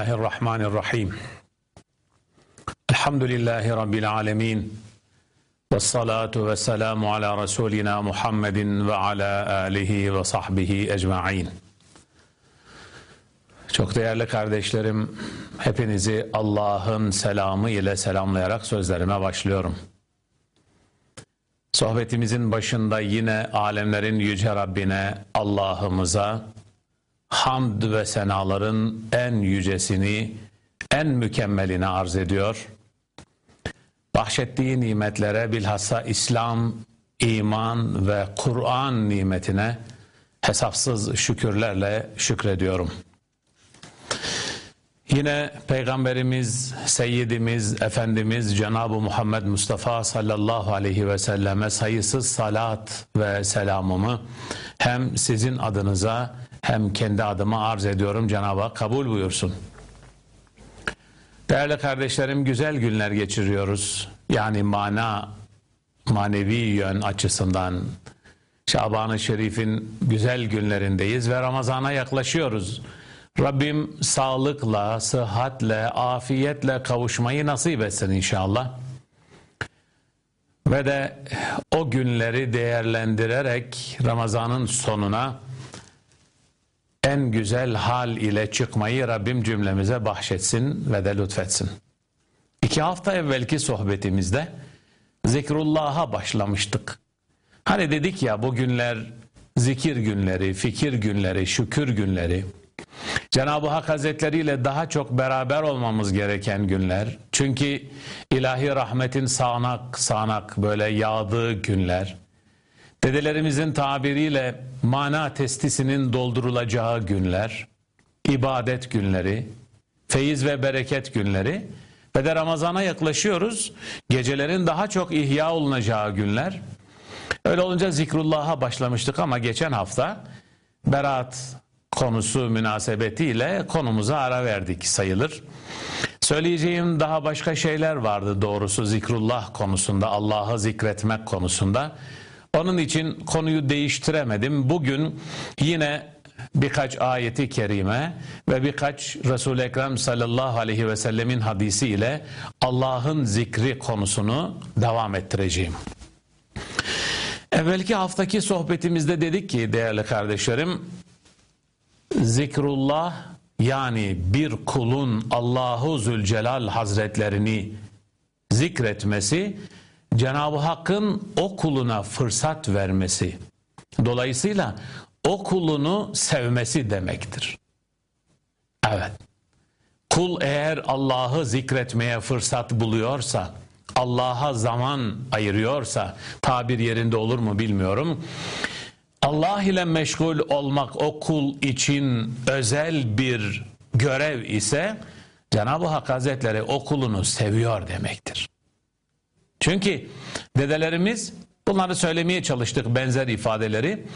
Bismillahirrahmanirrahim. Elhamdülillahi Rabbil alemin. Ve salatu ve selamu ala Resulina Muhammedin ve ala alihi ve sahbihi ecma'in. Çok değerli kardeşlerim, hepinizi Allah'ın selamı ile selamlayarak sözlerime başlıyorum. Sohbetimizin başında yine alemlerin yüce Rabbine, Allah'ımıza, hamd ve senaların en yücesini, en mükemmelini arz ediyor. Bahşettiği nimetlere bilhassa İslam, iman ve Kur'an nimetine hesapsız şükürlerle şükrediyorum. Yine Peygamberimiz, Seyyidimiz, Efendimiz Cenab-ı Muhammed Mustafa sallallahu aleyhi ve selleme sayısız salat ve selamımı hem sizin adınıza hem kendi adıma arz ediyorum Cenab-ı Hak kabul buyursun. Değerli kardeşlerim güzel günler geçiriyoruz. Yani mana, manevi yön açısından Şaban-ı Şerif'in güzel günlerindeyiz ve Ramazan'a yaklaşıyoruz. Rabbim sağlıkla, sıhhatle, afiyetle kavuşmayı nasip etsin inşallah. Ve de o günleri değerlendirerek Ramazan'ın sonuna en güzel hal ile çıkmayı Rabbim cümlemize bahşetsin ve de lütfetsin. İki hafta evvelki sohbetimizde zikrullah'a başlamıştık. Hani dedik ya bu günler zikir günleri, fikir günleri, şükür günleri. Cenab-ı Hak Hazretleri ile daha çok beraber olmamız gereken günler. Çünkü ilahi rahmetin sağanak sağanak böyle yağdığı günler. Dedelerimizin tabiriyle mana testisinin doldurulacağı günler, ibadet günleri, feyiz ve bereket günleri ve de Ramazan'a yaklaşıyoruz. Gecelerin daha çok ihya olunacağı günler. Öyle olunca zikrullah'a başlamıştık ama geçen hafta beraat konusu münasebetiyle konumuza ara verdik sayılır. Söyleyeceğim daha başka şeyler vardı doğrusu zikrullah konusunda, Allah'ı zikretmek konusunda. Onun için konuyu değiştiremedim. Bugün yine birkaç ayeti kerime ve birkaç Resul-i Ekrem sallallahu aleyhi ve sellemin hadisiyle Allah'ın zikri konusunu devam ettireceğim. Evvelki haftaki sohbetimizde dedik ki değerli kardeşlerim zikrullah yani bir kulun Allahu Zülcelal Hazretlerini zikretmesi Cenab-ı Hakk'ın o kuluna fırsat vermesi. Dolayısıyla o kulunu sevmesi demektir. Evet. Kul eğer Allah'ı zikretmeye fırsat buluyorsa, Allah'a zaman ayırıyorsa, tabir yerinde olur mu bilmiyorum. Allah ile meşgul olmak o kul için özel bir görev ise Cenab-ı Hak Hazretleri o kulunu seviyor demektir. Çünkü dedelerimiz bunları söylemeye çalıştık benzer ifadeleri.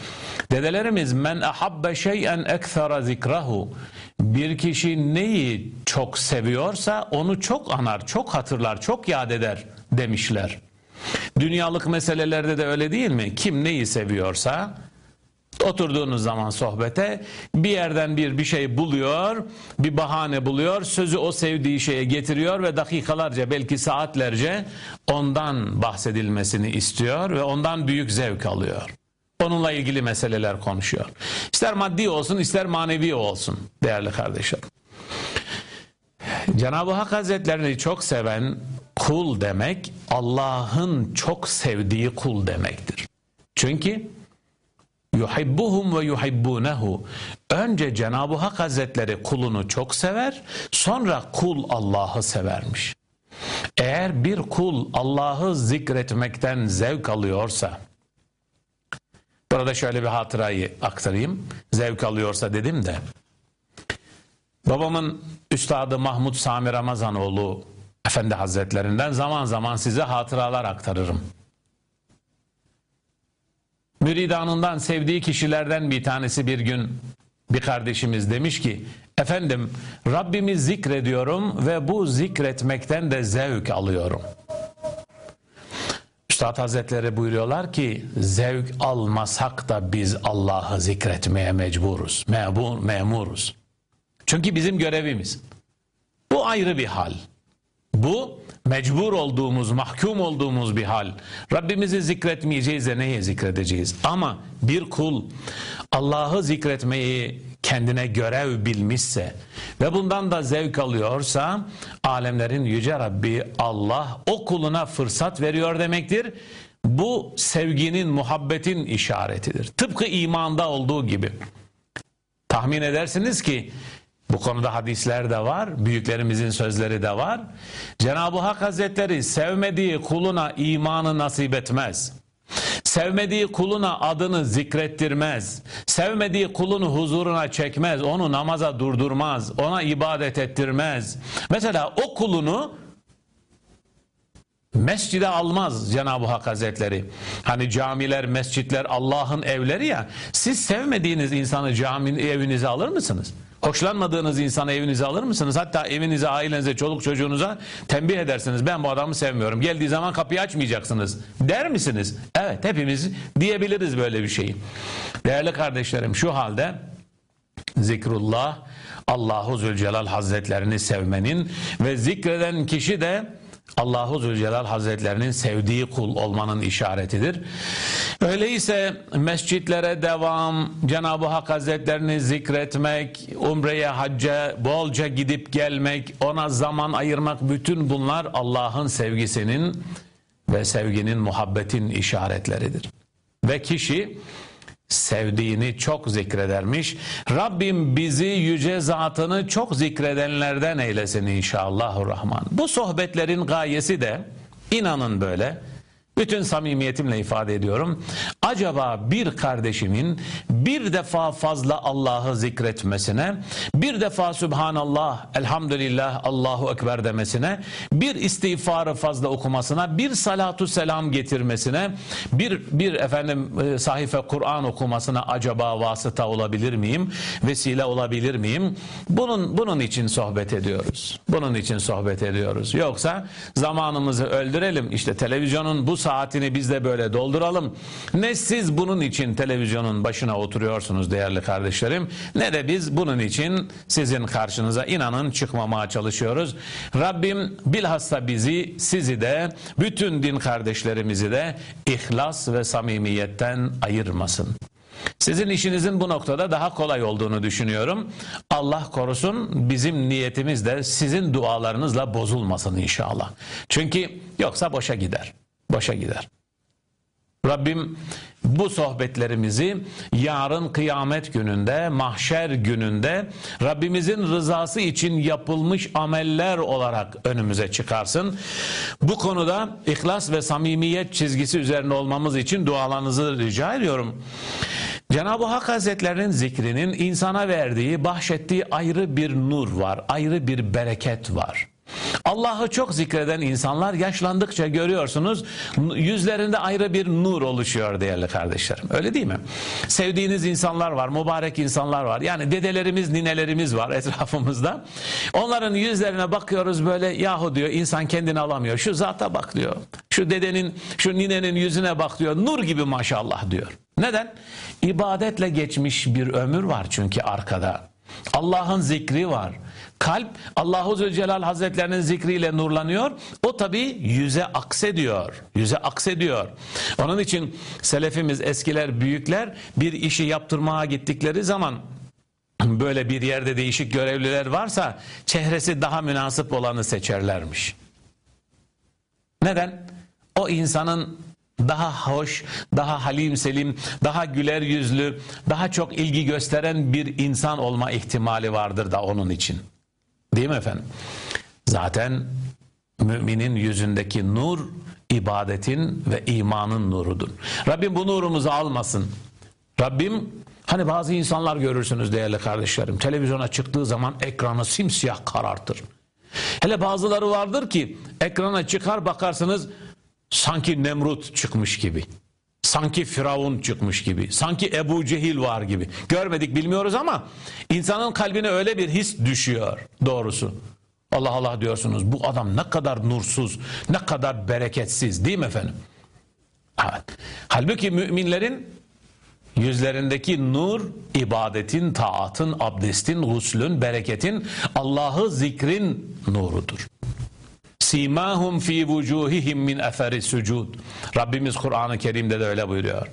Dedelerimiz men ahabbe şey'en ekthara zikrahu bir kişi neyi çok seviyorsa onu çok anar, çok hatırlar, çok yad eder demişler. Dünyalık meselelerde de öyle değil mi? Kim neyi seviyorsa Oturduğunuz zaman sohbete bir yerden bir bir şey buluyor, bir bahane buluyor, sözü o sevdiği şeye getiriyor ve dakikalarca belki saatlerce ondan bahsedilmesini istiyor ve ondan büyük zevk alıyor. Onunla ilgili meseleler konuşuyor. İster maddi olsun ister manevi olsun değerli kardeşlerim. Cenab-ı Hak Hazretlerini çok seven kul demek Allah'ın çok sevdiği kul demektir. Çünkü yuhibbuhum ve yuhibbunehu. Önce Cenab-ı Hak Hazretleri kulunu çok sever, sonra kul Allah'ı severmiş. Eğer bir kul Allah'ı zikretmekten zevk alıyorsa, burada şöyle bir hatırayı aktarayım, zevk alıyorsa dedim de, babamın üstadı Mahmud Sami Ramazanoğlu Efendi Hazretlerinden zaman zaman size hatıralar aktarırım müridanından sevdiği kişilerden bir tanesi bir gün bir kardeşimiz demiş ki efendim Rabbimi zikrediyorum ve bu zikretmekten de zevk alıyorum. Üstad Hazretleri buyuruyorlar ki zevk almasak da biz Allah'ı zikretmeye mecburuz, memur, memuruz. Çünkü bizim görevimiz. Bu ayrı bir hal. Bu mecbur olduğumuz, mahkum olduğumuz bir hal. Rabbimizi zikretmeyeceğiz de neye zikredeceğiz? Ama bir kul Allah'ı zikretmeyi kendine görev bilmişse ve bundan da zevk alıyorsa alemlerin yüce Rabbi Allah o kuluna fırsat veriyor demektir. Bu sevginin, muhabbetin işaretidir. Tıpkı imanda olduğu gibi. Tahmin edersiniz ki bu konuda hadisler de var, büyüklerimizin sözleri de var. Cenab-ı Hak Hazretleri sevmediği kuluna imanı nasip etmez. Sevmediği kuluna adını zikrettirmez. Sevmediği kulunu huzuruna çekmez. Onu namaza durdurmaz. Ona ibadet ettirmez. Mesela o kulunu mescide almaz Cenab-ı Hak Hazretleri. Hani camiler, mescitler Allah'ın evleri ya. Siz sevmediğiniz insanı caminin evinize alır mısınız? Hoşlanmadığınız insanı evinize alır mısınız? Hatta evinize, ailenize, çoluk çocuğunuza tembih edersiniz. Ben bu adamı sevmiyorum. Geldiği zaman kapıyı açmayacaksınız. Der misiniz? Evet hepimiz diyebiliriz böyle bir şeyi. Değerli kardeşlerim şu halde zikrullah Allahu Zülcelal Hazretlerini sevmenin ve zikreden kişi de Allahu Zülcelal Hazretlerinin sevdiği kul olmanın işaretidir. Öyleyse mescitlere devam, Cenab-ı Hak Hazretlerini zikretmek, umreye, hacca bolca gidip gelmek, ona zaman ayırmak bütün bunlar Allah'ın sevgisinin ve sevginin, muhabbetin işaretleridir. Ve kişi sevdiğini çok zikredermiş. Rabbim bizi yüce zatını çok zikredenlerden eylesin inşallahurrahman. Bu sohbetlerin gayesi de inanın böyle bütün samimiyetimle ifade ediyorum. Acaba bir kardeşimin bir defa fazla Allah'ı zikretmesine, bir defa Subhanallah, Elhamdülillah, Allahu Ekber demesine, bir istiğfarı fazla okumasına, bir salatu selam getirmesine, bir bir efendim e, sahife Kur'an okumasına acaba vasıta olabilir miyim? Vesile olabilir miyim? Bunun bunun için sohbet ediyoruz. Bunun için sohbet ediyoruz. Yoksa zamanımızı öldürelim. İşte televizyonun bu saatini biz de böyle dolduralım. Ne siz bunun için televizyonun başına oturuyorsunuz değerli kardeşlerim ne de biz bunun için sizin karşınıza inanın çıkmamaya çalışıyoruz. Rabbim bilhassa bizi sizi de bütün din kardeşlerimizi de ihlas ve samimiyetten ayırmasın. Sizin işinizin bu noktada daha kolay olduğunu düşünüyorum. Allah korusun bizim niyetimiz de sizin dualarınızla bozulmasın inşallah. Çünkü yoksa boşa gider boşa gider. Rabbim bu sohbetlerimizi yarın kıyamet gününde, mahşer gününde Rabbimizin rızası için yapılmış ameller olarak önümüze çıkarsın. Bu konuda ihlas ve samimiyet çizgisi üzerine olmamız için dualarınızı rica ediyorum. Cenab-ı Hak Hazretlerinin zikrinin insana verdiği, bahşettiği ayrı bir nur var, ayrı bir bereket var. Allah'ı çok zikreden insanlar yaşlandıkça görüyorsunuz yüzlerinde ayrı bir nur oluşuyor değerli kardeşlerim. Öyle değil mi? Sevdiğiniz insanlar var, mübarek insanlar var. Yani dedelerimiz, ninelerimiz var etrafımızda. Onların yüzlerine bakıyoruz böyle yahu diyor insan kendini alamıyor. Şu zata bak diyor. Şu dedenin, şu ninenin yüzüne bak diyor. Nur gibi maşallah diyor. Neden? İbadetle geçmiş bir ömür var çünkü arkada. Allah'ın zikri var. Kalp Allahu Zülcelal Hazretlerinin zikriyle nurlanıyor. O tabi yüze aksediyor. Yüze aksediyor. Onun için selefimiz eskiler büyükler bir işi yaptırmaya gittikleri zaman böyle bir yerde değişik görevliler varsa çehresi daha münasip olanı seçerlermiş. Neden? O insanın daha hoş, daha halim selim, daha güler yüzlü, daha çok ilgi gösteren bir insan olma ihtimali vardır da onun için. Değil mi efendim? Zaten müminin yüzündeki nur ibadetin ve imanın nurudur. Rabbim bu nurumuzu almasın. Rabbim hani bazı insanlar görürsünüz değerli kardeşlerim. Televizyona çıktığı zaman ekranı simsiyah karartır. Hele bazıları vardır ki ekrana çıkar bakarsınız sanki Nemrut çıkmış gibi. Sanki Firavun çıkmış gibi. Sanki Ebu Cehil var gibi. Görmedik bilmiyoruz ama insanın kalbine öyle bir his düşüyor doğrusu. Allah Allah diyorsunuz bu adam ne kadar nursuz, ne kadar bereketsiz değil mi efendim? Evet. Halbuki müminlerin Yüzlerindeki nur ibadetin, taatın, abdestin, guslün, bereketin, Allah'ı zikrin nurudur. Simahum fi vucuhihim min eferi sucud. Rabbimiz Kur'an-ı Kerim'de de öyle buyuruyor.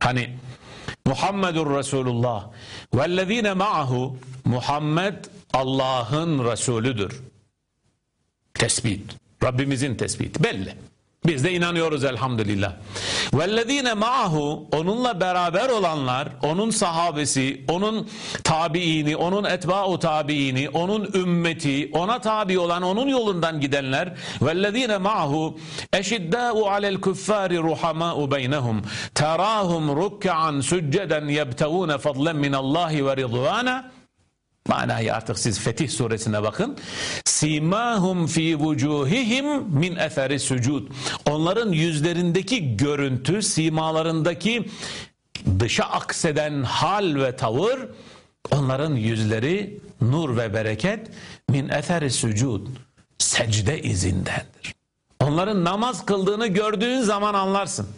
Hani Muhammedur Resulullah vellezine ma'ahu Muhammed Allah'ın Resulüdür. Tespit. Rabbimizin tespiti belli. Biz de inanıyoruz elhamdülillah. Vellezine ma'ahu onunla beraber olanlar, onun sahabesi, onun tabiini, onun etba'u tabiini, onun ümmeti, ona tabi olan, onun yolundan gidenler. Vellezine ma'ahu eşiddâ'u alel kuffâri ruhamâ'u beynehum. Terâhum rukkan sücceden yebtevûne fadlen minallahi ve ridvâna. Manayı artık siz Fetih suresine bakın. Simahum fi vucuhihim min eferi sucud. Onların yüzlerindeki görüntü, simalarındaki dışa akseden hal ve tavır onların yüzleri nur ve bereket min eferi sucud. Secde izindendir. Onların namaz kıldığını gördüğün zaman anlarsın.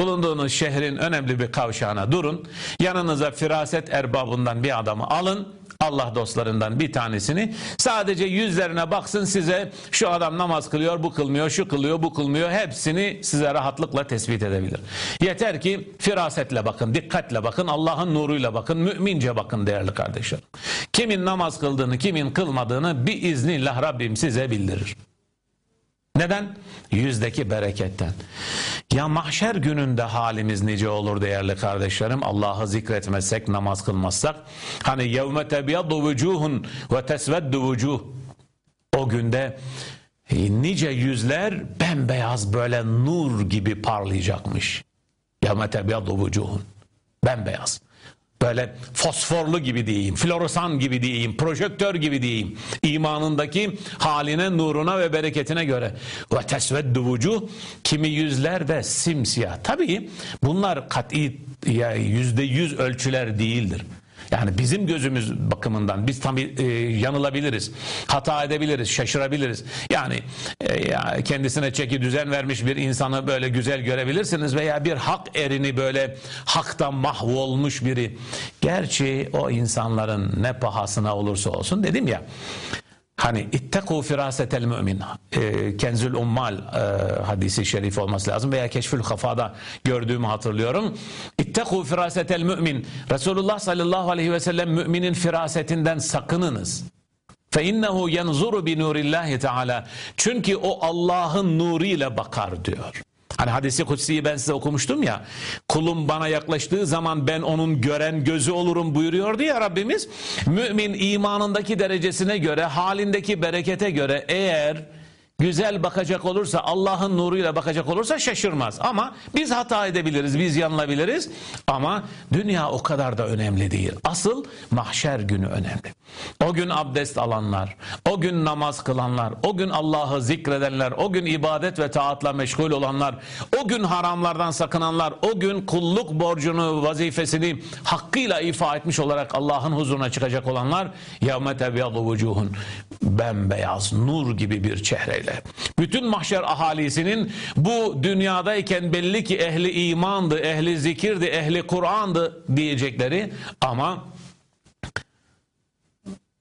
Bulunduğunuz şehrin önemli bir kavşağına durun. Yanınıza firaset erbabından bir adamı alın. Allah dostlarından bir tanesini sadece yüzlerine baksın size şu adam namaz kılıyor bu kılmıyor şu kılıyor bu kılmıyor hepsini size rahatlıkla tespit edebilir. Yeter ki firasetle bakın dikkatle bakın Allah'ın nuruyla bakın mümince bakın değerli kardeşlerim. Kimin namaz kıldığını kimin kılmadığını bir iznillah Rabbim size bildirir. Neden? Yüzdeki bereketten. Ya mahşer gününde halimiz nice olur değerli kardeşlerim? Allah'ı zikretmezsek, namaz kılmazsak. Hani yevme tebyaddu vücuhun ve tesveddu vücuh. O günde e, nice yüzler bembeyaz böyle nur gibi parlayacakmış. Yevme tebyaddu vücuhun. Bembeyaz. Böyle fosforlu gibi diyeyim, floresan gibi diyeyim, projektör gibi diyeyim. İmanındaki haline, nuruna ve bereketine göre. Ve tesveddu vucuh, kimi yüzler de simsiyah. Tabii bunlar kat'i yüzde yüz ölçüler değildir. Yani bizim gözümüz bakımından biz tabii e, yanılabiliriz, hata edebiliriz, şaşırabiliriz. Yani e, ya kendisine çeki düzen vermiş bir insanı böyle güzel görebilirsiniz veya bir hak erini böyle haktan mahvolmuş biri. Gerçi o insanların ne pahasına olursa olsun dedim ya. Hani itteku firasetel mümin. E, Kenzül Ummal e, hadisi şerif olması lazım veya Keşfül Hafa'da gördüğümü hatırlıyorum. İtteku firasetel mümin. Resulullah sallallahu aleyhi ve sellem müminin firasetinden sakınınız. Fe innehu yenzuru bi nurillahi teala. Çünkü o Allah'ın nuruyla bakar diyor. Hani hadisi kutsiyi ben size okumuştum ya. Kulum bana yaklaştığı zaman ben onun gören gözü olurum buyuruyordu ya Rabbimiz. Mümin imanındaki derecesine göre, halindeki berekete göre eğer güzel bakacak olursa, Allah'ın nuruyla bakacak olursa şaşırmaz. Ama biz hata edebiliriz, biz yanılabiliriz. Ama dünya o kadar da önemli değil. Asıl mahşer günü önemli. O gün abdest alanlar, o gün namaz kılanlar, o gün Allah'ı zikredenler, o gün ibadet ve taatla meşgul olanlar, o gün haramlardan sakınanlar, o gün kulluk borcunu, vazifesini hakkıyla ifa etmiş olarak Allah'ın huzuruna çıkacak olanlar يَوْمَ تَبْيَضُ وُجُوهٌ bembeyaz nur gibi bir çehreyle. bütün mahşer ahalisinin bu dünyadayken belli ki ehli imandı, ehli zikirdi, ehli Kur'an'dı diyecekleri ama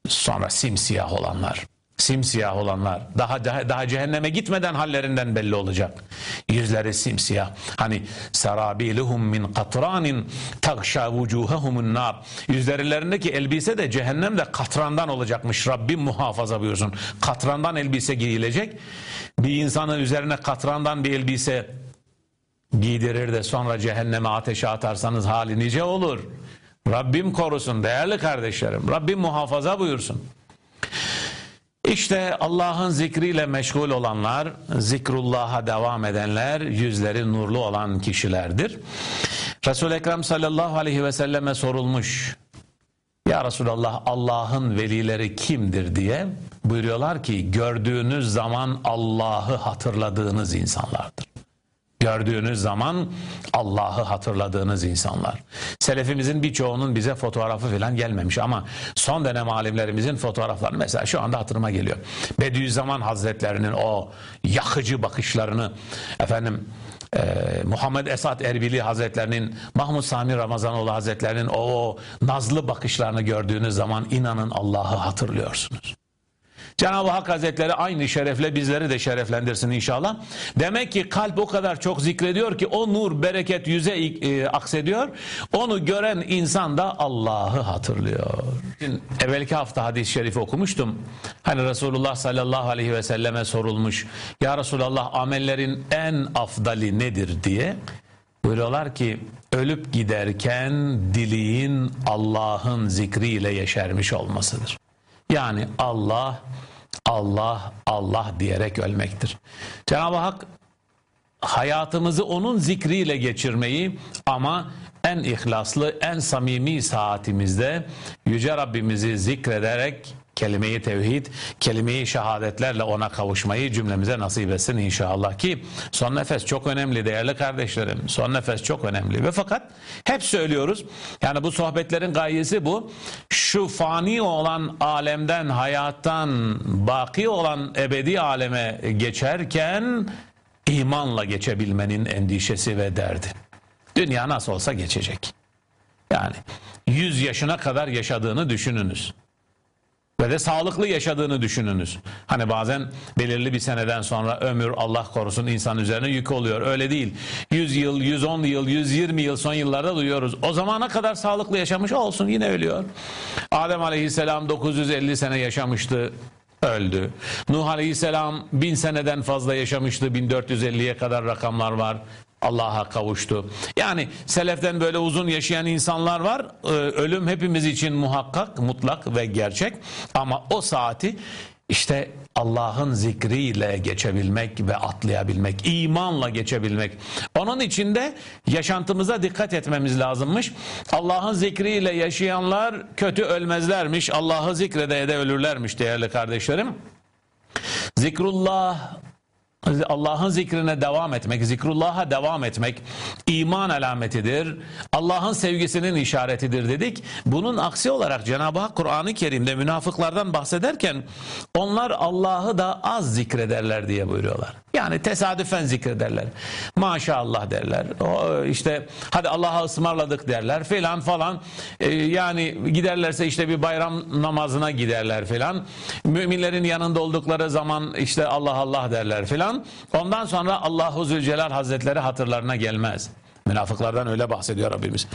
sonra simsiyah olanlar simsiyah olanlar daha, daha daha cehenneme gitmeden hallerinden belli olacak. Yüzleri simsiyah. Hani sarabiluhum min katranin tagşa vucuhahumun nar. Yüzlerlerindeki elbise de cehennemde katrandan olacakmış. Rabbim muhafaza buyursun. Katrandan elbise giyilecek. Bir insanın üzerine katrandan bir elbise giydirir de sonra cehenneme ateşe atarsanız hali nice olur. Rabbim korusun değerli kardeşlerim. Rabbim muhafaza buyursun. İşte Allah'ın zikriyle meşgul olanlar, zikrullah'a devam edenler, yüzleri nurlu olan kişilerdir. Resul-i Ekrem sallallahu aleyhi ve selleme sorulmuş. Ya Resulallah Allah'ın velileri kimdir diye buyuruyorlar ki gördüğünüz zaman Allah'ı hatırladığınız insanlardır. Gördüğünüz zaman Allah'ı hatırladığınız insanlar. Selefimizin birçoğunun bize fotoğrafı falan gelmemiş ama son dönem alimlerimizin fotoğrafları mesela şu anda hatırıma geliyor. Bediüzzaman Hazretlerinin o yakıcı bakışlarını efendim e, Muhammed Esat Erbili Hazretlerinin, Mahmud Sami Ramazanoğlu Hazretlerinin o, o nazlı bakışlarını gördüğünüz zaman inanın Allah'ı hatırlıyorsunuz. Cenab-ı Hak Hazretleri aynı şerefle bizleri de şereflendirsin inşallah. Demek ki kalp o kadar çok zikrediyor ki o nur, bereket yüze e, aksediyor. Onu gören insan da Allah'ı hatırlıyor. Şimdi evvelki hafta hadis-i şerifi okumuştum. Hani Resulullah sallallahu aleyhi ve selleme sorulmuş. Ya Resulallah amellerin en afdali nedir diye. Buyuruyorlar ki ölüp giderken diliğin Allah'ın zikriyle yeşermiş olmasıdır. Yani Allah Allah, Allah diyerek ölmektir. Cenab-ı Hak hayatımızı onun zikriyle geçirmeyi ama en ihlaslı, en samimi saatimizde Yüce Rabbimizi zikrederek kelime-i tevhid, kelime-i şehadetlerle ona kavuşmayı cümlemize nasip etsin inşallah ki son nefes çok önemli değerli kardeşlerim. Son nefes çok önemli ve fakat hep söylüyoruz yani bu sohbetlerin gayesi bu. Şu fani olan alemden, hayattan baki olan ebedi aleme geçerken imanla geçebilmenin endişesi ve derdi. Dünya nasıl olsa geçecek. Yani 100 yaşına kadar yaşadığını düşününüz ve de sağlıklı yaşadığını düşününüz. Hani bazen belirli bir seneden sonra ömür Allah korusun insan üzerine yük oluyor. Öyle değil. 100 yıl, 110 yıl, 120 yıl son yıllarda duyuyoruz. O zamana kadar sağlıklı yaşamış olsun yine ölüyor. Adem Aleyhisselam 950 sene yaşamıştı öldü. Nuh Aleyhisselam bin seneden fazla yaşamıştı. 1450'ye kadar rakamlar var. Allah'a kavuştu. Yani seleften böyle uzun yaşayan insanlar var. Ee, ölüm hepimiz için muhakkak, mutlak ve gerçek. Ama o saati işte Allah'ın zikriyle geçebilmek ve atlayabilmek, imanla geçebilmek. Onun için de yaşantımıza dikkat etmemiz lazımmış. Allah'ın zikriyle yaşayanlar kötü ölmezlermiş. Allah'ı zikrede de ölürlermiş değerli kardeşlerim. Zikrullah Allah'ın zikrine devam etmek, zikrullah'a devam etmek iman alametidir. Allah'ın sevgisinin işaretidir dedik. Bunun aksi olarak Cenab-ı Hak Kur'an-ı Kerim'de münafıklardan bahsederken onlar Allah'ı da az zikrederler diye buyuruyorlar. Yani tesadüfen zikrederler. Maşallah derler. O işte hadi Allah'a ısmarladık derler filan falan. Ee, yani giderlerse işte bir bayram namazına giderler filan. Müminlerin yanında oldukları zaman işte Allah Allah derler filan. Ondan sonra Allahu Zülcelal Hazretleri hatırlarına gelmez. Münafıklardan öyle bahsediyor Rabbimiz.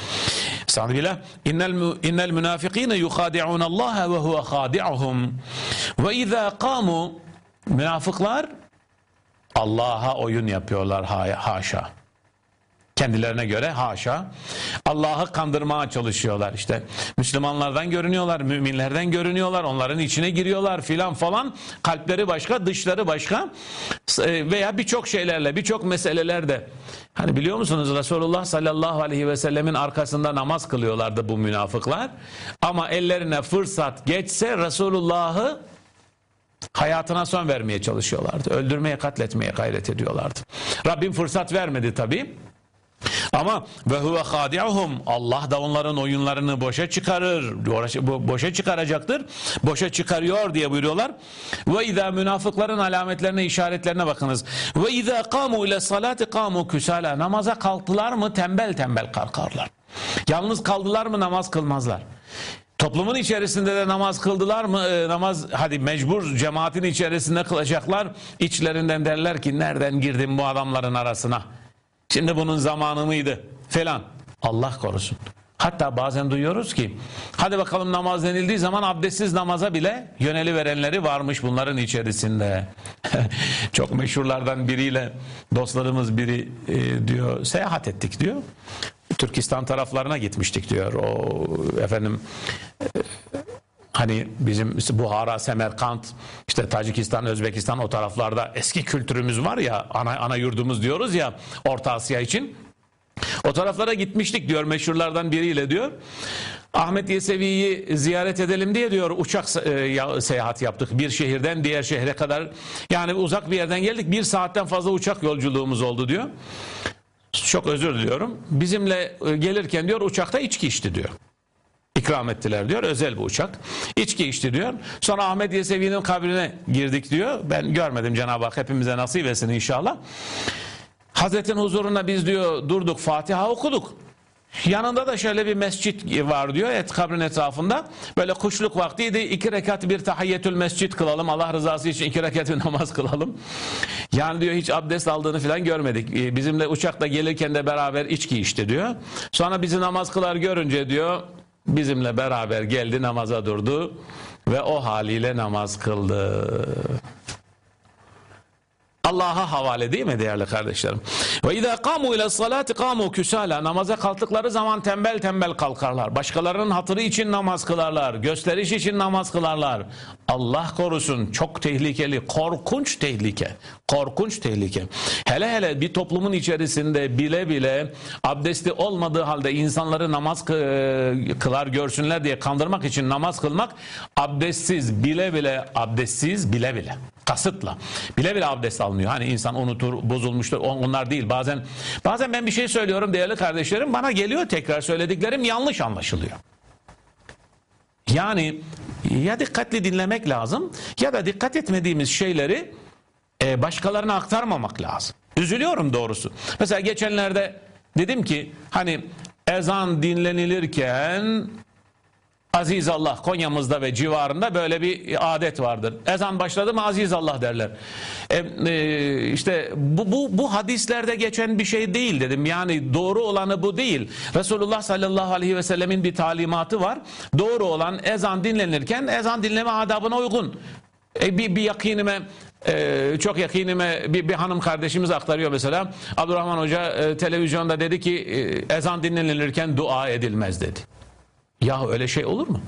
Estağfirullah. İnnel innel münafikine yukhadi'un Allah ve huve khadi'uhum. Ve izâ kamu münafıklar Allah'a oyun yapıyorlar haşa. Kendilerine göre haşa. Allah'ı kandırmaya çalışıyorlar işte. Müslümanlardan görünüyorlar, müminlerden görünüyorlar, onların içine giriyorlar filan falan. Kalpleri başka, dışları başka. E, veya birçok şeylerle, birçok meselelerde. Hani biliyor musunuz Resulullah sallallahu aleyhi ve sellemin arkasında namaz kılıyorlardı bu münafıklar. Ama ellerine fırsat geçse Resulullah'ı hayatına son vermeye çalışıyorlardı. Öldürmeye, katletmeye gayret ediyorlardı. Rabbim fırsat vermedi tabi. Ama ve huve hadi'uhum Allah da onların oyunlarını boşa çıkarır. Boşa çıkaracaktır. Boşa çıkarıyor diye buyuruyorlar. Ve izâ münafıkların alametlerine, işaretlerine bakınız. Ve izâ kamu ile salati kamu küsala. Namaza kalktılar mı tembel tembel kalkarlar. Yalnız kaldılar mı namaz kılmazlar. Toplumun içerisinde de namaz kıldılar mı? E, namaz hadi mecbur cemaatin içerisinde kılacaklar. İçlerinden derler ki nereden girdim bu adamların arasına? Şimdi bunun zamanı mıydı? Falan. Allah korusun. Hatta bazen duyuyoruz ki hadi bakalım namaz denildiği zaman abdestsiz namaza bile yöneli verenleri varmış bunların içerisinde. Çok meşhurlardan biriyle dostlarımız biri e, diyor seyahat ettik diyor. Türkistan taraflarına gitmiştik diyor. O efendim e, hani bizim Buhara, Semerkant, işte Tacikistan, Özbekistan o taraflarda eski kültürümüz var ya ana, ana yurdumuz diyoruz ya Orta Asya için. O taraflara gitmiştik diyor meşhurlardan biriyle diyor. Ahmet Yesevi'yi ziyaret edelim diye diyor uçak e, seyahat yaptık bir şehirden diğer şehre kadar. Yani uzak bir yerden geldik bir saatten fazla uçak yolculuğumuz oldu diyor. Çok özür diliyorum. Bizimle e, gelirken diyor uçakta içki içti diyor. İkram ettiler diyor. Özel bu uçak. İçki içti diyor. Sonra Ahmet Yesevi'nin kabrine girdik diyor. Ben görmedim Cenab-ı Hak hepimize nasip etsin inşallah. Hazretin huzuruna biz diyor durduk Fatiha okuduk. Yanında da şöyle bir mescit var diyor et kabrin etrafında. Böyle kuşluk vaktiydi. iki rekat bir tahiyyetül mescit kılalım. Allah rızası için iki rekat bir namaz kılalım. Yani diyor hiç abdest aldığını falan görmedik. Ee, Bizimle uçakta gelirken de beraber içki içti diyor. Sonra bizi namaz kılar görünce diyor bizimle beraber geldi namaza durdu ve o haliyle namaz kıldı. Allah'a havale değil mi değerli kardeşlerim? Ve izâ kâmû ile salâti kâmû küsâlâ. Namaza kalktıkları zaman tembel tembel kalkarlar. Başkalarının hatırı için namaz kılarlar. Gösteriş için namaz kılarlar. Allah korusun çok tehlikeli, korkunç tehlike. Korkunç tehlike. Hele hele bir toplumun içerisinde bile bile abdesti olmadığı halde insanları namaz kı- kılar görsünler diye kandırmak için namaz kılmak abdestsiz bile bile abdestsiz bile bile kasıtla bile bile abdest almıyor. Hani insan unutur, bozulmuştur. On- Onlar değil. Bazen bazen ben bir şey söylüyorum değerli kardeşlerim bana geliyor tekrar söylediklerim yanlış anlaşılıyor. Yani ya dikkatli dinlemek lazım ya da dikkat etmediğimiz şeyleri e, başkalarına aktarmamak lazım. Üzülüyorum doğrusu. Mesela geçenlerde dedim ki hani ezan dinlenilirken Aziz Allah Konya'mızda ve civarında böyle bir adet vardır. Ezan başladı mı Aziz Allah derler. E, e, işte bu, bu, bu hadislerde geçen bir şey değil dedim. Yani doğru olanı bu değil. Resulullah sallallahu aleyhi ve sellemin bir talimatı var. Doğru olan ezan dinlenirken ezan dinleme adabına uygun. E, bir, bir yakinime e, çok yakinime bir, bir hanım kardeşimiz aktarıyor mesela. Abdurrahman Hoca e, televizyonda dedi ki e, ezan dinlenilirken dua edilmez dedi. Ya öyle şey olur mu?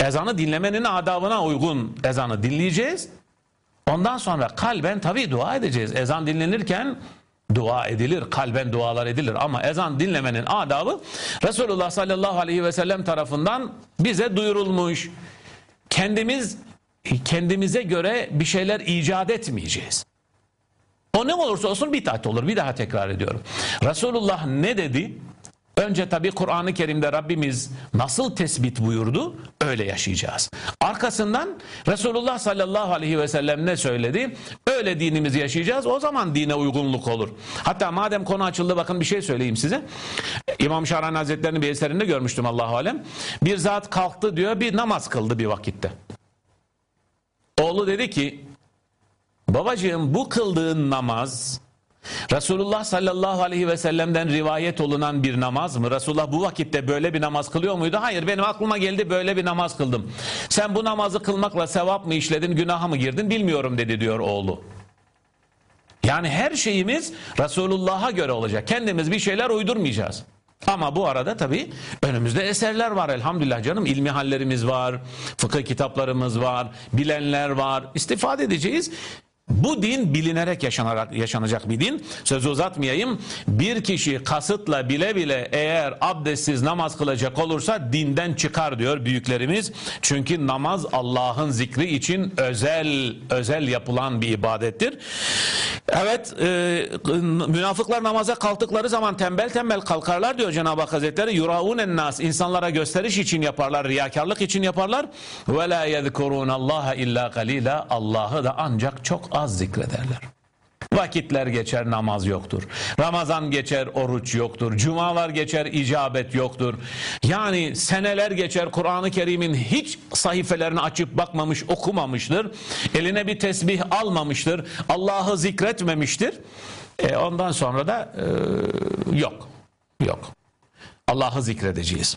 Ezanı dinlemenin adabına uygun ezanı dinleyeceğiz. Ondan sonra kalben tabii dua edeceğiz. Ezan dinlenirken dua edilir, kalben dualar edilir. Ama ezan dinlemenin adabı Resulullah sallallahu aleyhi ve sellem tarafından bize duyurulmuş. Kendimiz kendimize göre bir şeyler icat etmeyeceğiz. O ne olursa olsun bid'at olur. Bir daha tekrar ediyorum. Resulullah ne dedi? Önce tabi Kur'an-ı Kerim'de Rabbimiz nasıl tespit buyurdu öyle yaşayacağız. Arkasından Resulullah sallallahu aleyhi ve sellem ne söyledi? Öyle dinimizi yaşayacağız o zaman dine uygunluk olur. Hatta madem konu açıldı bakın bir şey söyleyeyim size. İmam Şahrani Hazretleri'nin bir eserinde görmüştüm Allahu Alem. Bir zat kalktı diyor bir namaz kıldı bir vakitte. Oğlu dedi ki babacığım bu kıldığın namaz Resulullah sallallahu aleyhi ve sellem'den rivayet olunan bir namaz mı? Resulullah bu vakitte böyle bir namaz kılıyor muydu? Hayır benim aklıma geldi böyle bir namaz kıldım. Sen bu namazı kılmakla sevap mı işledin günaha mı girdin bilmiyorum dedi diyor oğlu. Yani her şeyimiz Resulullah'a göre olacak. Kendimiz bir şeyler uydurmayacağız. Ama bu arada tabii önümüzde eserler var elhamdülillah canım. ilmi hallerimiz var, fıkıh kitaplarımız var, bilenler var. İstifade edeceğiz. Bu din bilinerek yaşanarak, yaşanacak bir din. Sözü uzatmayayım. Bir kişi kasıtla bile bile eğer abdestsiz namaz kılacak olursa dinden çıkar diyor büyüklerimiz. Çünkü namaz Allah'ın zikri için özel özel yapılan bir ibadettir. Evet e, münafıklar namaza kalktıkları zaman tembel tembel kalkarlar diyor Cenab-ı Hak Hazretleri. Yuraunen nas insanlara gösteriş için yaparlar, riyakarlık için yaparlar. Ve la yezkurun illa kalila. Allah'ı da ancak çok az zikrederler. Vakitler geçer namaz yoktur. Ramazan geçer oruç yoktur. Cumalar geçer icabet yoktur. Yani seneler geçer Kur'an-ı Kerim'in hiç sayfelerini açıp bakmamış okumamıştır. Eline bir tesbih almamıştır. Allah'ı zikretmemiştir. E ondan sonra da e, yok. Yok. Allah'ı zikredeceğiz.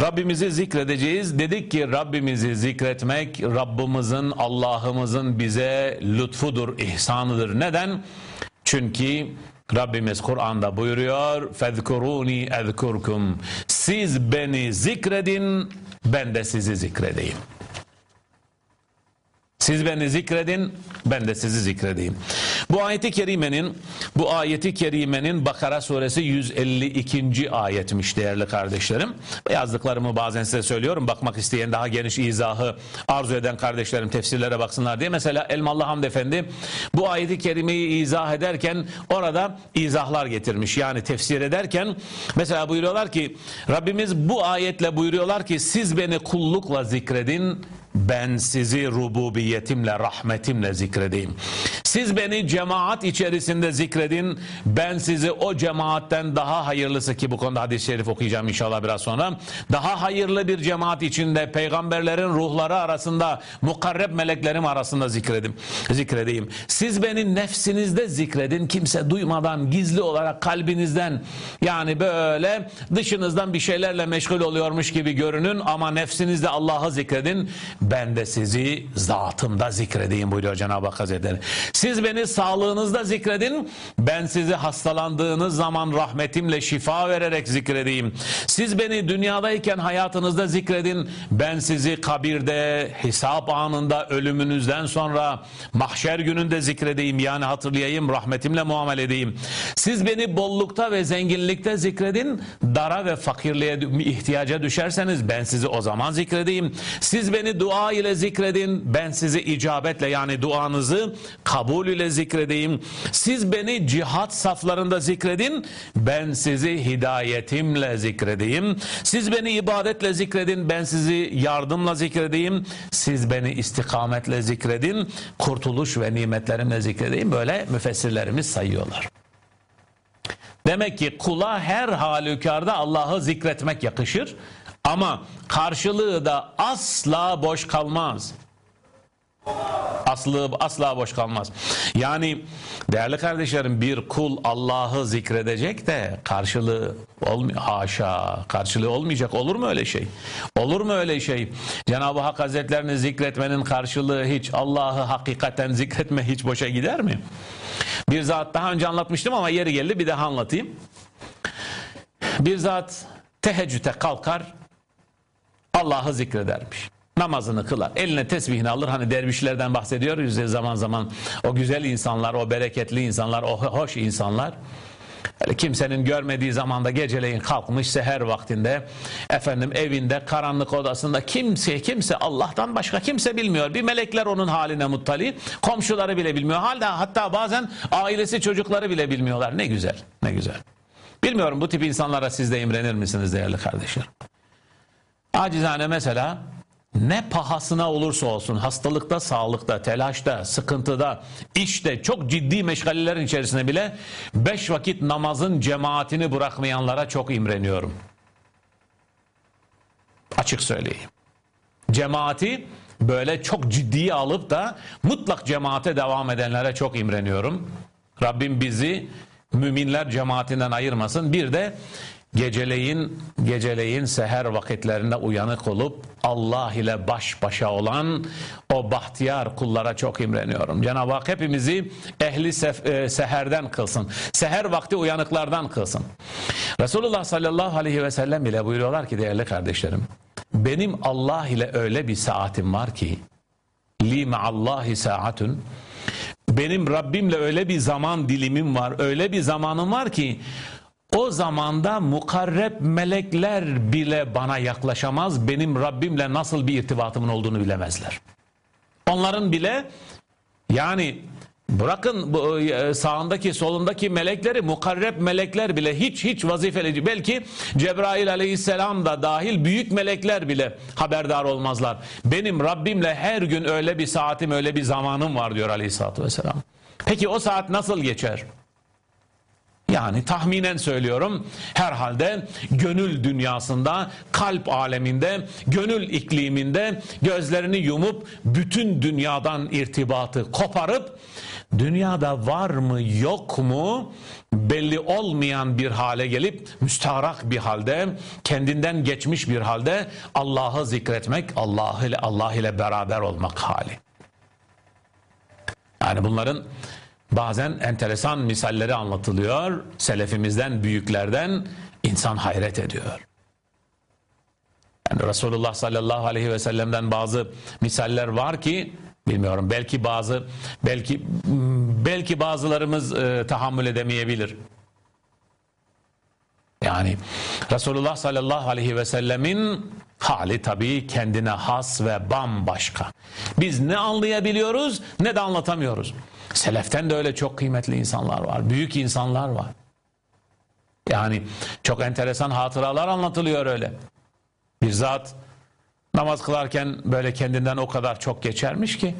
Rabbimizi zikredeceğiz. Dedik ki Rabbimizi zikretmek Rabbimizin, Allah'ımızın bize lütfudur, ihsanıdır. Neden? Çünkü Rabbimiz Kur'an'da buyuruyor fezkuruni ezkurkum siz beni zikredin ben de sizi zikredeyim. Siz beni zikredin, ben de sizi zikredeyim. Bu ayeti kerimenin, bu ayeti kerimenin Bakara suresi 152. ayetmiş değerli kardeşlerim. Yazdıklarımı bazen size söylüyorum. Bakmak isteyen daha geniş izahı arzu eden kardeşlerim tefsirlere baksınlar diye. Mesela Elmalı Hamd Efendi bu ayeti kerimeyi izah ederken orada izahlar getirmiş. Yani tefsir ederken mesela buyuruyorlar ki Rabbimiz bu ayetle buyuruyorlar ki siz beni kullukla zikredin ben sizi rububiyetimle, rahmetimle zikredeyim. Siz beni cemaat içerisinde zikredin. Ben sizi o cemaatten daha hayırlısı ki bu konuda hadis-i şerif okuyacağım inşallah biraz sonra. Daha hayırlı bir cemaat içinde peygamberlerin ruhları arasında mukarreb meleklerim arasında zikredim. Zikredeyim. Siz beni nefsinizde zikredin. Kimse duymadan gizli olarak kalbinizden yani böyle dışınızdan bir şeylerle meşgul oluyormuş gibi görünün ama nefsinizde Allah'ı zikredin. Ben de sizi zatımda zikredeyim buyuruyor Cenab-ı Hak Hazretleri. Siz beni sağlığınızda zikredin. Ben sizi hastalandığınız zaman rahmetimle şifa vererek zikredeyim. Siz beni dünyadayken hayatınızda zikredin. Ben sizi kabirde, hesap anında, ölümünüzden sonra mahşer gününde zikredeyim. Yani hatırlayayım, rahmetimle muamele edeyim. Siz beni bollukta ve zenginlikte zikredin. Dara ve fakirliğe ihtiyaca düşerseniz ben sizi o zaman zikredeyim. Siz beni dua ile zikredin. Ben sizi icabetle yani duanızı kabul ile zikredeyim. Siz beni cihat saflarında zikredin. Ben sizi hidayetimle zikredeyim. Siz beni ibadetle zikredin. Ben sizi yardımla zikredeyim. Siz beni istikametle zikredin. Kurtuluş ve nimetlerimle zikredeyim. Böyle müfessirlerimiz sayıyorlar. Demek ki kula her halükarda Allah'ı zikretmek yakışır. Ama karşılığı da asla boş kalmaz. Aslı asla boş kalmaz. Yani değerli kardeşlerim bir kul Allah'ı zikredecek de karşılığı olmuyor. Haşa karşılığı olmayacak. Olur mu öyle şey? Olur mu öyle şey? Cenab-ı Hak Hazretlerini zikretmenin karşılığı hiç Allah'ı hakikaten zikretme hiç boşa gider mi? Bir zat daha önce anlatmıştım ama yeri geldi bir daha anlatayım. Bir zat teheccüde kalkar Allah'ı zikredermiş namazını kılar. Eline tesbihini alır. Hani dervişlerden bahsediyoruz ya zaman zaman. O güzel insanlar, o bereketli insanlar, o hoş insanlar. Öyle kimsenin görmediği zamanda geceleyin kalkmış seher vaktinde efendim evinde karanlık odasında kimse kimse Allah'tan başka kimse bilmiyor. Bir melekler onun haline muttali. Komşuları bile bilmiyor. Halde hatta bazen ailesi çocukları bile bilmiyorlar. Ne güzel. Ne güzel. Bilmiyorum bu tip insanlara siz de imrenir misiniz değerli kardeşler? Acizane mesela ne pahasına olursa olsun hastalıkta, sağlıkta, telaşta, sıkıntıda, işte çok ciddi meşgalelerin içerisinde bile beş vakit namazın cemaatini bırakmayanlara çok imreniyorum. Açık söyleyeyim. Cemaati böyle çok ciddiye alıp da mutlak cemaate devam edenlere çok imreniyorum. Rabbim bizi müminler cemaatinden ayırmasın. Bir de geceleyin geceleyin seher vakitlerinde uyanık olup Allah ile baş başa olan o bahtiyar kullara çok imreniyorum. Cenab-ı Hak hepimizi ehli e, seherden kılsın. Seher vakti uyanıklardan kılsın. Resulullah sallallahu aleyhi ve sellem bile buyuruyorlar ki değerli kardeşlerim. Benim Allah ile öyle bir saatim var ki li ma'allahi saatun benim Rabbimle öyle bir zaman dilimim var, öyle bir zamanım var ki o zamanda mukarreb melekler bile bana yaklaşamaz. Benim Rabbimle nasıl bir irtibatımın olduğunu bilemezler. Onların bile yani bırakın e, sağındaki solundaki melekleri mukarreb melekler bile hiç hiç vazifeli belki Cebrail aleyhisselam da dahil büyük melekler bile haberdar olmazlar. Benim Rabbimle her gün öyle bir saatim öyle bir zamanım var diyor aleyhissalatü vesselam. Peki o saat nasıl geçer? Yani tahminen söylüyorum herhalde gönül dünyasında, kalp aleminde, gönül ikliminde gözlerini yumup bütün dünyadan irtibatı koparıp dünyada var mı yok mu belli olmayan bir hale gelip müstarak bir halde kendinden geçmiş bir halde Allah'ı zikretmek Allah ile Allah ile beraber olmak hali. Yani bunların bazen enteresan misalleri anlatılıyor. Selefimizden, büyüklerden insan hayret ediyor. Yani Resulullah sallallahu aleyhi ve sellem'den bazı misaller var ki bilmiyorum belki bazı belki belki bazılarımız e, tahammül edemeyebilir. Yani Resulullah sallallahu aleyhi ve sellemin hali tabii kendine has ve bambaşka. Biz ne anlayabiliyoruz ne de anlatamıyoruz. Seleften de öyle çok kıymetli insanlar var. Büyük insanlar var. Yani çok enteresan hatıralar anlatılıyor öyle. Bir zat namaz kılarken böyle kendinden o kadar çok geçermiş ki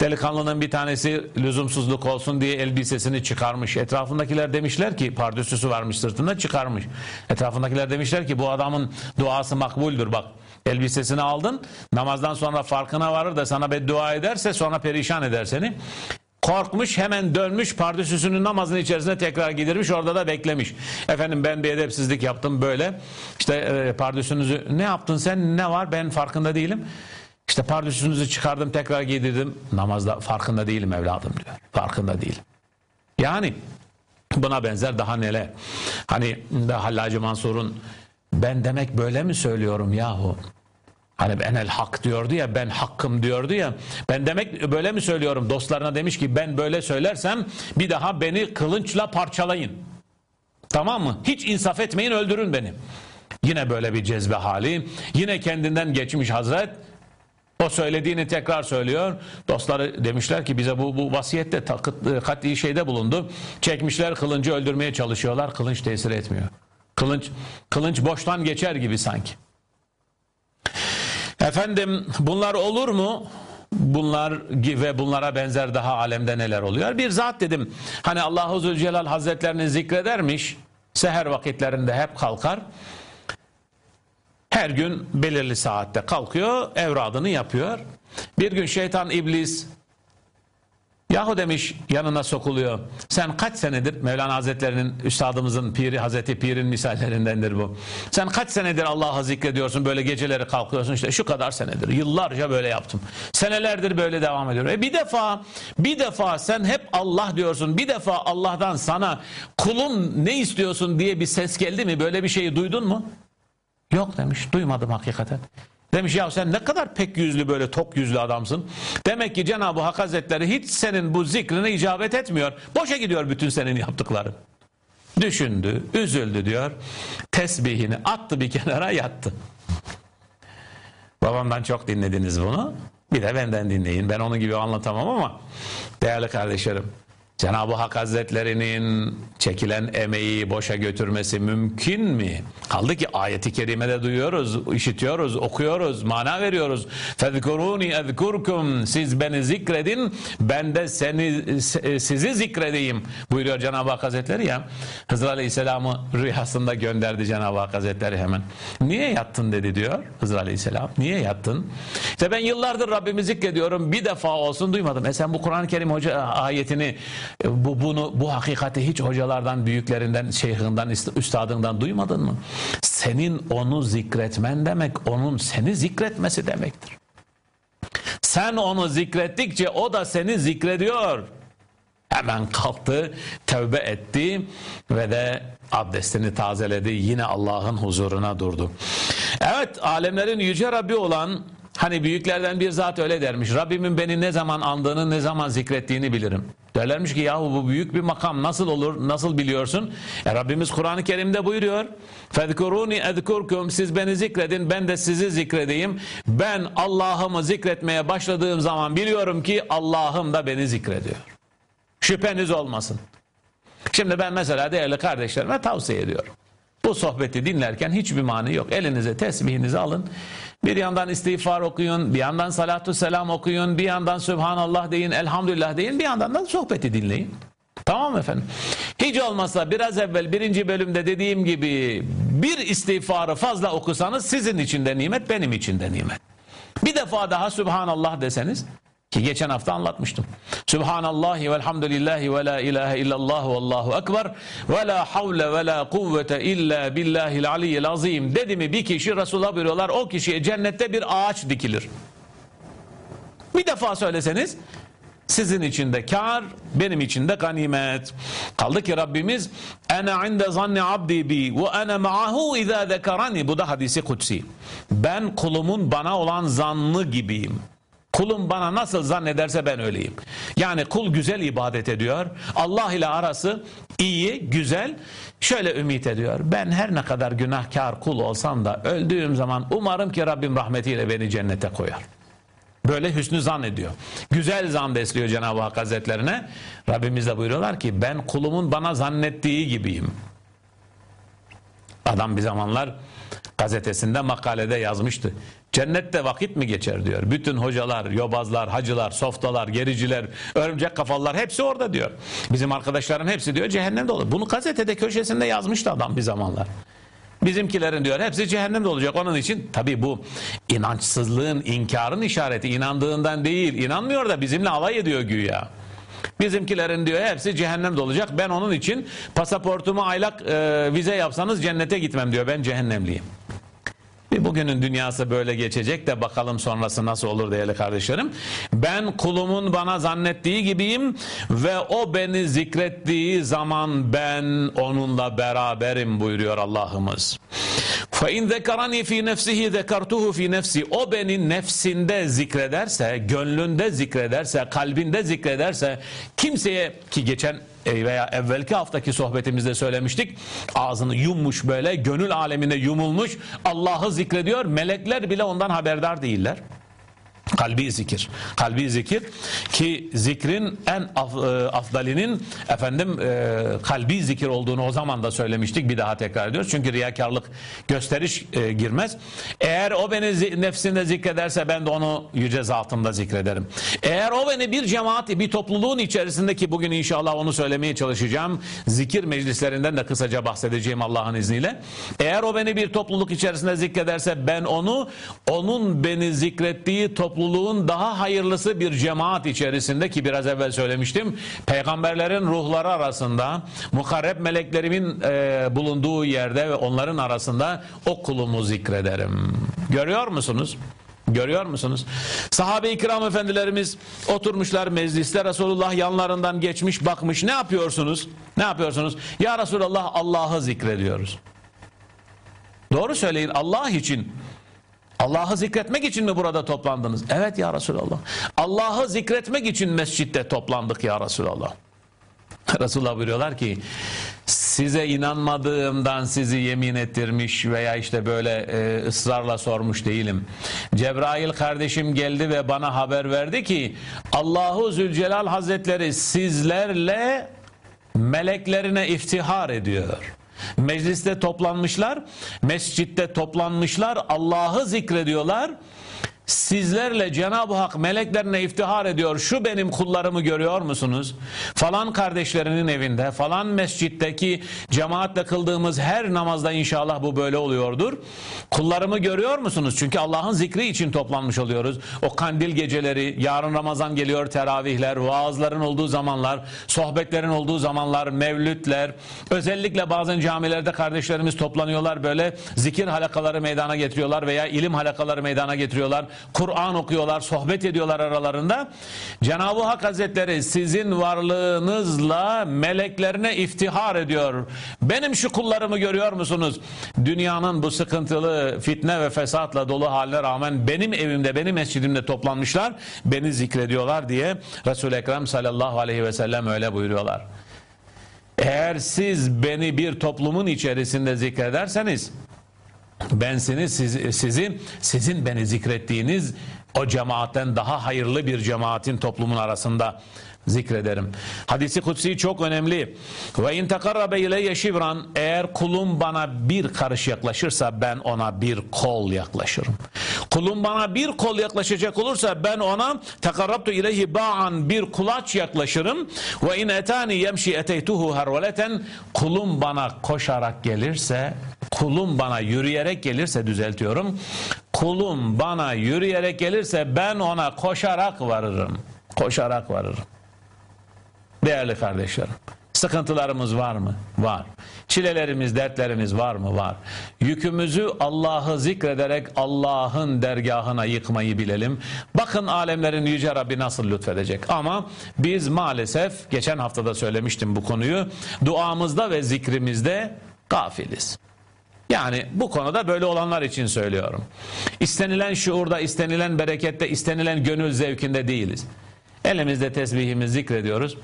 Delikanlının bir tanesi lüzumsuzluk olsun diye elbisesini çıkarmış. Etrafındakiler demişler ki pardösüsü varmış sırtında çıkarmış. Etrafındakiler demişler ki bu adamın duası makbuldür bak. Elbisesini aldın namazdan sonra farkına varır da sana beddua ederse sonra perişan eder seni. Korkmuş hemen dönmüş pardüsüsünün namazın içerisine tekrar gidirmiş orada da beklemiş. Efendim ben bir edepsizlik yaptım böyle. İşte e, pardüsünüzü ne yaptın sen ne var ben farkında değilim. İşte pardüsünüzü çıkardım tekrar giydirdim. Namazda farkında değilim evladım diyor. Farkında değilim. Yani buna benzer daha neler. Hani Hallacı Mansur'un ben demek böyle mi söylüyorum yahu? Hani ben el hak diyordu ya ben hakkım diyordu ya ben demek böyle mi söylüyorum dostlarına demiş ki ben böyle söylersem bir daha beni kılınçla parçalayın tamam mı hiç insaf etmeyin öldürün beni yine böyle bir cezbe hali yine kendinden geçmiş hazret o söylediğini tekrar söylüyor. Dostları demişler ki bize bu, bu vasiyette katli şeyde bulundu. Çekmişler kılıncı öldürmeye çalışıyorlar. Kılınç tesir etmiyor. Kılınç, kılınç boştan geçer gibi sanki. Efendim bunlar olur mu? Bunlar ve bunlara benzer daha alemde neler oluyor? Bir zat dedim. Hani Allahu Zülcelal Hazretlerini zikredermiş. Seher vakitlerinde hep kalkar. Her gün belirli saatte kalkıyor, evradını yapıyor. Bir gün şeytan iblis Yahu demiş yanına sokuluyor. Sen kaç senedir Mevlana Hazretlerinin üstadımızın piri Hazreti Pir'in misallerindendir bu. Sen kaç senedir Allah'ı zikrediyorsun böyle geceleri kalkıyorsun işte şu kadar senedir. Yıllarca böyle yaptım. Senelerdir böyle devam ediyor. E bir defa bir defa sen hep Allah diyorsun. Bir defa Allah'tan sana kulun ne istiyorsun diye bir ses geldi mi? Böyle bir şeyi duydun mu? Yok demiş. Duymadım hakikaten. Demiş ya sen ne kadar pek yüzlü böyle tok yüzlü adamsın. Demek ki Cenab-ı Hak Hazretleri hiç senin bu zikrine icabet etmiyor. Boşa gidiyor bütün senin yaptıkların. Düşündü, üzüldü diyor. Tesbihini attı bir kenara yattı. Babamdan çok dinlediniz bunu. Bir de benden dinleyin. Ben onun gibi anlatamam ama değerli kardeşlerim Cenab-ı Hak Hazretlerinin çekilen emeği boşa götürmesi mümkün mi? Kaldı ki ayeti kerimede duyuyoruz, işitiyoruz, okuyoruz, mana veriyoruz. Fezkuruni ezkurkum siz beni zikredin, ben de seni sizi zikredeyim buyuruyor Cenab-ı Hak Hazretleri ya. Hızır Aleyhisselam'ı rüyasında gönderdi Cenab-ı Hak Hazretleri hemen. Niye yattın dedi diyor Hızır Aleyhisselam. Niye yattın? İşte ben yıllardır Rabbimi zikrediyorum bir defa olsun duymadım. E sen bu Kur'an-ı Kerim hoca ayetini e, bu bunu bu hakikati hiç hocalardan, büyüklerinden, şeyhinden, üstadından duymadın mı? Senin onu zikretmen demek, onun seni zikretmesi demektir. Sen onu zikrettikçe o da seni zikrediyor. Hemen kalktı, tövbe etti ve de abdestini tazeledi. Yine Allah'ın huzuruna durdu. Evet, alemlerin yüce Rabbi olan Hani büyüklerden bir zat öyle dermiş. Rabbimin beni ne zaman andığını, ne zaman zikrettiğini bilirim. Derlermiş ki yahu bu büyük bir makam nasıl olur, nasıl biliyorsun? E Rabbimiz Kur'an-ı Kerim'de buyuruyor. Fezkuruni ezkurkum siz beni zikredin ben de sizi zikredeyim. Ben Allah'ımı zikretmeye başladığım zaman biliyorum ki Allah'ım da beni zikrediyor. Şüpheniz olmasın. Şimdi ben mesela değerli kardeşlerime tavsiye ediyorum. Bu sohbeti dinlerken hiçbir mani yok. Elinize tesbihinizi alın. Bir yandan istiğfar okuyun, bir yandan salatu selam okuyun, bir yandan Sübhanallah deyin, Elhamdülillah deyin, bir yandan da sohbeti dinleyin. Tamam efendim? Hiç olmazsa biraz evvel birinci bölümde dediğim gibi bir istiğfarı fazla okusanız sizin için de nimet, benim için de nimet. Bir defa daha Sübhanallah deseniz ki geçen hafta anlatmıştım. Subhanallahi velhamdülillahi ve la ilahe illallah ve allahu ekber ve la havle ve la kuvvete illa billahil aliyyil azim dedi mi bir kişi Resulullah buyuruyorlar o kişiye cennette bir ağaç dikilir. Bir defa söyleseniz sizin için de kar, benim için de ganimet. Kaldı ki Rabbimiz ene inde zanni abdi bi ve ene ma'ahu izâ zekarani bu da hadisi kutsi. Ben kulumun bana olan zannı gibiyim. Kulum bana nasıl zannederse ben öyleyim. Yani kul güzel ibadet ediyor. Allah ile arası iyi, güzel. Şöyle ümit ediyor. Ben her ne kadar günahkar kul olsam da öldüğüm zaman umarım ki Rabbim rahmetiyle beni cennete koyar. Böyle hüsnü zan ediyor. Güzel zan besliyor Cenab-ı Hak Hazretlerine. Rabbimiz de buyuruyorlar ki ben kulumun bana zannettiği gibiyim. Adam bir zamanlar gazetesinde makalede yazmıştı. Cennette vakit mi geçer diyor. Bütün hocalar, yobazlar, hacılar, softalar, gericiler, örümcek kafalılar hepsi orada diyor. Bizim arkadaşların hepsi diyor cehennemde olur. Bunu gazetede köşesinde yazmıştı adam bir zamanlar. Bizimkilerin diyor hepsi cehennemde olacak. Onun için tabi bu inançsızlığın, inkarın işareti. inandığından değil, inanmıyor da bizimle alay ediyor güya. Bizimkilerin diyor hepsi cehennemde olacak. Ben onun için pasaportumu aylak e, vize yapsanız cennete gitmem diyor. Ben cehennemliyim. Bir bugünün dünyası böyle geçecek de bakalım sonrası nasıl olur değerli kardeşlerim. Ben kulumun bana zannettiği gibiyim ve o beni zikrettiği zaman ben onunla beraberim buyuruyor Allah'ımız. فَاِنْ ذَكَرَنِي ف۪ي نَفْسِهِ ذَكَرْتُهُ ف۪ي nefsi O beni nefsinde zikrederse, gönlünde zikrederse, kalbinde zikrederse, kimseye ki geçen e, veya evvelki haftaki sohbetimizde söylemiştik. Ağzını yummuş böyle, gönül alemine yumulmuş, Allah'ı zikrediyor. Melekler bile ondan haberdar değiller. Kalbi zikir. Kalbi zikir ki zikrin en af, e, afdalinin efendim e, kalbi zikir olduğunu o zaman da söylemiştik. Bir daha tekrar ediyoruz. Çünkü riyakarlık gösteriş e, girmez. Eğer o beni nefsinde zikrederse ben de onu yüce zatımda zikrederim. Eğer o beni bir cemaat, bir topluluğun içerisindeki bugün inşallah onu söylemeye çalışacağım. Zikir meclislerinden de kısaca bahsedeceğim Allah'ın izniyle. Eğer o beni bir topluluk içerisinde zikrederse ben onu onun beni zikrettiği topluluk topluluğun daha hayırlısı bir cemaat içerisinde ki biraz evvel söylemiştim. Peygamberlerin ruhları arasında mukarreb meleklerimin e, bulunduğu yerde ve onların arasında o kulumu zikrederim. Görüyor musunuz? Görüyor musunuz? Sahabe-i kiram efendilerimiz oturmuşlar mecliste Resulullah yanlarından geçmiş bakmış ne yapıyorsunuz? Ne yapıyorsunuz? Ya Resulallah Allah'ı zikrediyoruz. Doğru söyleyin Allah için Allah'ı zikretmek için mi burada toplandınız? Evet ya Resulallah. Allah'ı zikretmek için mescitte toplandık ya Resulallah. Resulullah buyuruyorlar ki size inanmadığımdan sizi yemin ettirmiş veya işte böyle e, ısrarla sormuş değilim. Cebrail kardeşim geldi ve bana haber verdi ki Allahu Zülcelal Hazretleri sizlerle meleklerine iftihar ediyor. Mecliste toplanmışlar, mescitte toplanmışlar, Allah'ı zikrediyorlar sizlerle Cenab-ı Hak meleklerine iftihar ediyor. Şu benim kullarımı görüyor musunuz? Falan kardeşlerinin evinde, falan mescitteki cemaatle kıldığımız her namazda inşallah bu böyle oluyordur. Kullarımı görüyor musunuz? Çünkü Allah'ın zikri için toplanmış oluyoruz. O kandil geceleri, yarın Ramazan geliyor teravihler, vaazların olduğu zamanlar, sohbetlerin olduğu zamanlar, mevlütler. Özellikle bazen camilerde kardeşlerimiz toplanıyorlar böyle zikir halakaları meydana getiriyorlar veya ilim halakaları meydana getiriyorlar. Kur'an okuyorlar, sohbet ediyorlar aralarında. Cenab-ı Hak Hazretleri sizin varlığınızla meleklerine iftihar ediyor. Benim şu kullarımı görüyor musunuz? Dünyanın bu sıkıntılı fitne ve fesatla dolu haline rağmen benim evimde, benim mescidimde toplanmışlar. Beni zikrediyorlar diye Resul-i Ekrem sallallahu aleyhi ve sellem öyle buyuruyorlar. Eğer siz beni bir toplumun içerisinde zikrederseniz ben seni siz, sizin sizin beni zikrettiğiniz o cemaatten daha hayırlı bir cemaatin toplumun arasında zikrederim. Hadisi kutsi çok önemli. Ve in takarrabe ileyye şibran eğer kulum bana bir karış yaklaşırsa ben ona bir kol yaklaşırım. Kulum bana bir kol yaklaşacak olursa ben ona takarrabtu ileyhi ba'an bir kulaç yaklaşırım. Ve in etani yemşi eteytuhu harveleten kulum bana koşarak gelirse kulum bana yürüyerek gelirse düzeltiyorum. Kulum bana yürüyerek gelirse ben ona koşarak varırım. Koşarak varırım. Değerli kardeşlerim, sıkıntılarımız var mı? Var. Çilelerimiz, dertlerimiz var mı? Var. Yükümüzü Allah'ı zikrederek Allah'ın dergahına yıkmayı bilelim. Bakın alemlerin Yüce Rabbi nasıl lütfedecek. Ama biz maalesef, geçen haftada söylemiştim bu konuyu, duamızda ve zikrimizde gafiliz. Yani bu konuda böyle olanlar için söylüyorum. İstenilen şuurda, istenilen berekette, istenilen gönül zevkinde değiliz. Elimizde tesbihimizi zikrediyoruz.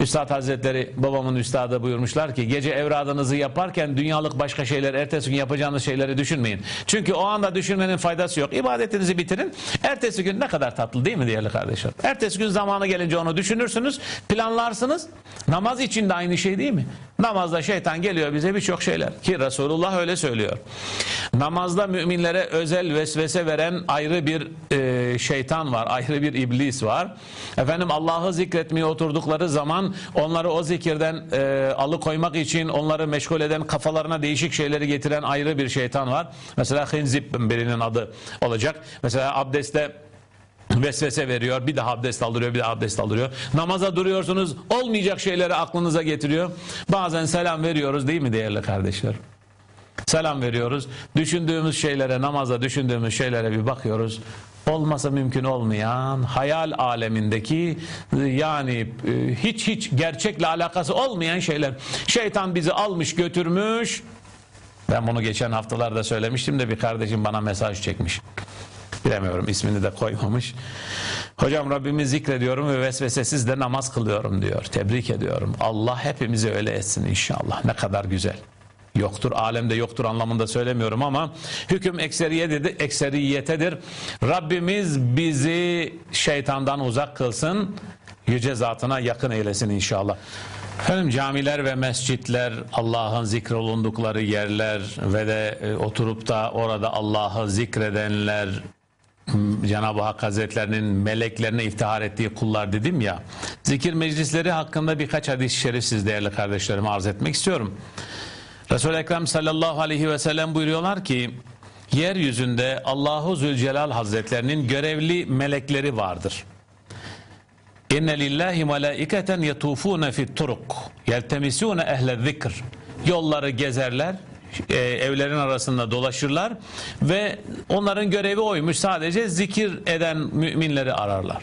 Üstad Hazretleri babamın üstadı buyurmuşlar ki gece evradınızı yaparken dünyalık başka şeyler ertesi gün yapacağınız şeyleri düşünmeyin. Çünkü o anda düşünmenin faydası yok. İbadetinizi bitirin. Ertesi gün ne kadar tatlı değil mi değerli kardeşler? Ertesi gün zamanı gelince onu düşünürsünüz, planlarsınız. Namaz için de aynı şey değil mi? Namazda şeytan geliyor bize birçok şeyler ki Resulullah öyle söylüyor. Namazda müminlere özel vesvese veren ayrı bir e, şeytan var, ayrı bir iblis var. Efendim Allah'ı zikretmeye oturdukları zaman onları o zikirden e, alıkoymak için onları meşgul eden kafalarına değişik şeyleri getiren ayrı bir şeytan var. Mesela Hinzib birinin adı olacak. Mesela abdestte vesvese veriyor. Bir daha abdest aldırıyor, bir daha abdest aldırıyor. Namaza duruyorsunuz. Olmayacak şeyleri aklınıza getiriyor. Bazen selam veriyoruz değil mi değerli kardeşler? Selam veriyoruz. Düşündüğümüz şeylere, namaza düşündüğümüz şeylere bir bakıyoruz. Olmasa mümkün olmayan hayal alemindeki yani e, hiç hiç gerçekle alakası olmayan şeyler. Şeytan bizi almış götürmüş. Ben bunu geçen haftalarda söylemiştim de bir kardeşim bana mesaj çekmiş. Bilemiyorum ismini de koymamış. Hocam Rabbimi zikrediyorum ve vesvesesiz de namaz kılıyorum diyor. Tebrik ediyorum. Allah hepimizi öyle etsin inşallah. Ne kadar güzel. Yoktur, alemde yoktur anlamında söylemiyorum ama hüküm ekseriyetedir. ekseriyetedir. Rabbimiz bizi şeytandan uzak kılsın. Yüce zatına yakın eylesin inşallah. Efendim camiler ve mescitler Allah'ın zikrolundukları yerler ve de e, oturup da orada Allah'ı zikredenler Cenab-ı Hak Hazretlerinin meleklerine iftihar ettiği kullar dedim ya. Zikir meclisleri hakkında birkaç hadis-i şerif siz değerli kardeşlerime arz etmek istiyorum. Resul-i Ekrem sallallahu aleyhi ve sellem buyuruyorlar ki yeryüzünde Allahu Zülcelal Hazretlerinin görevli melekleri vardır. İnne lillahi melaiketen yetufune fit turuk yeltemisune ehle zikr. Yolları gezerler, e, evlerin arasında dolaşırlar ve onların görevi oymuş. Sadece zikir eden müminleri ararlar.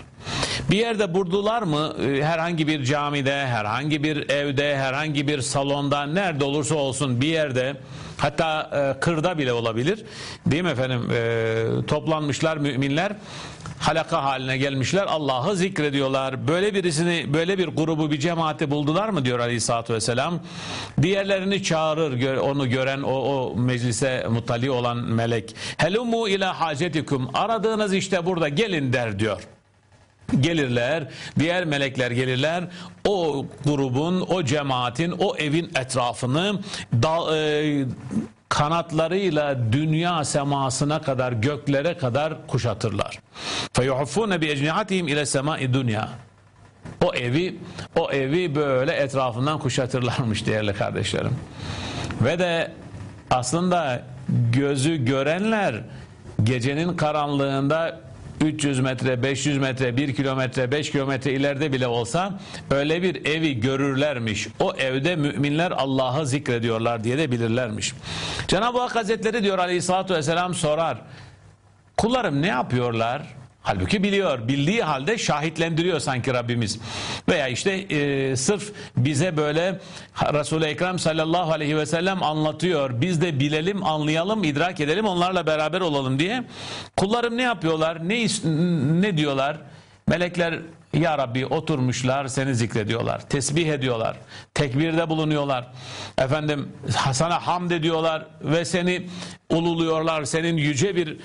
Bir yerde burdular mı? E, herhangi bir camide, herhangi bir evde, herhangi bir salonda nerede olursa olsun bir yerde hatta e, kırda bile olabilir. Değil mi efendim? E, toplanmışlar müminler halaka haline gelmişler. Allah'ı zikrediyorlar. Böyle birisini böyle bir grubu bir cemaati buldular mı diyor aleyhissalatü vesselam. Diğerlerini çağırır onu gören o, o meclise muttali olan melek. Helumu ila hacetikum. Aradığınız işte burada gelin der diyor. Gelirler, diğer melekler gelirler. O grubun, o cemaatin, o evin etrafını da, e, kanatlarıyla dünya semasına kadar göklere kadar kuşatırlar. Feyuhuffune bi ecnihatihim ile semai dünya. O evi o evi böyle etrafından kuşatırlarmış değerli kardeşlerim. Ve de aslında gözü görenler gecenin karanlığında 300 metre, 500 metre, 1 kilometre, 5 kilometre ileride bile olsa öyle bir evi görürlermiş. O evde müminler Allah'ı zikrediyorlar diye de bilirlermiş. Cenab-ı Hak Hazretleri diyor aleyhissalatü vesselam sorar. Kullarım ne yapıyorlar? Halbuki biliyor, bildiği halde şahitlendiriyor sanki Rabbimiz. Veya işte e, sırf bize böyle Resul-i Ekrem sallallahu aleyhi ve sellem anlatıyor. Biz de bilelim, anlayalım, idrak edelim, onlarla beraber olalım diye. Kullarım ne yapıyorlar, ne, ne diyorlar? Melekler ya Rabbi oturmuşlar seni zikrediyorlar. Tesbih ediyorlar. Tekbirde bulunuyorlar. Efendim sana hamd ediyorlar ve seni ululuyorlar. Senin yüce bir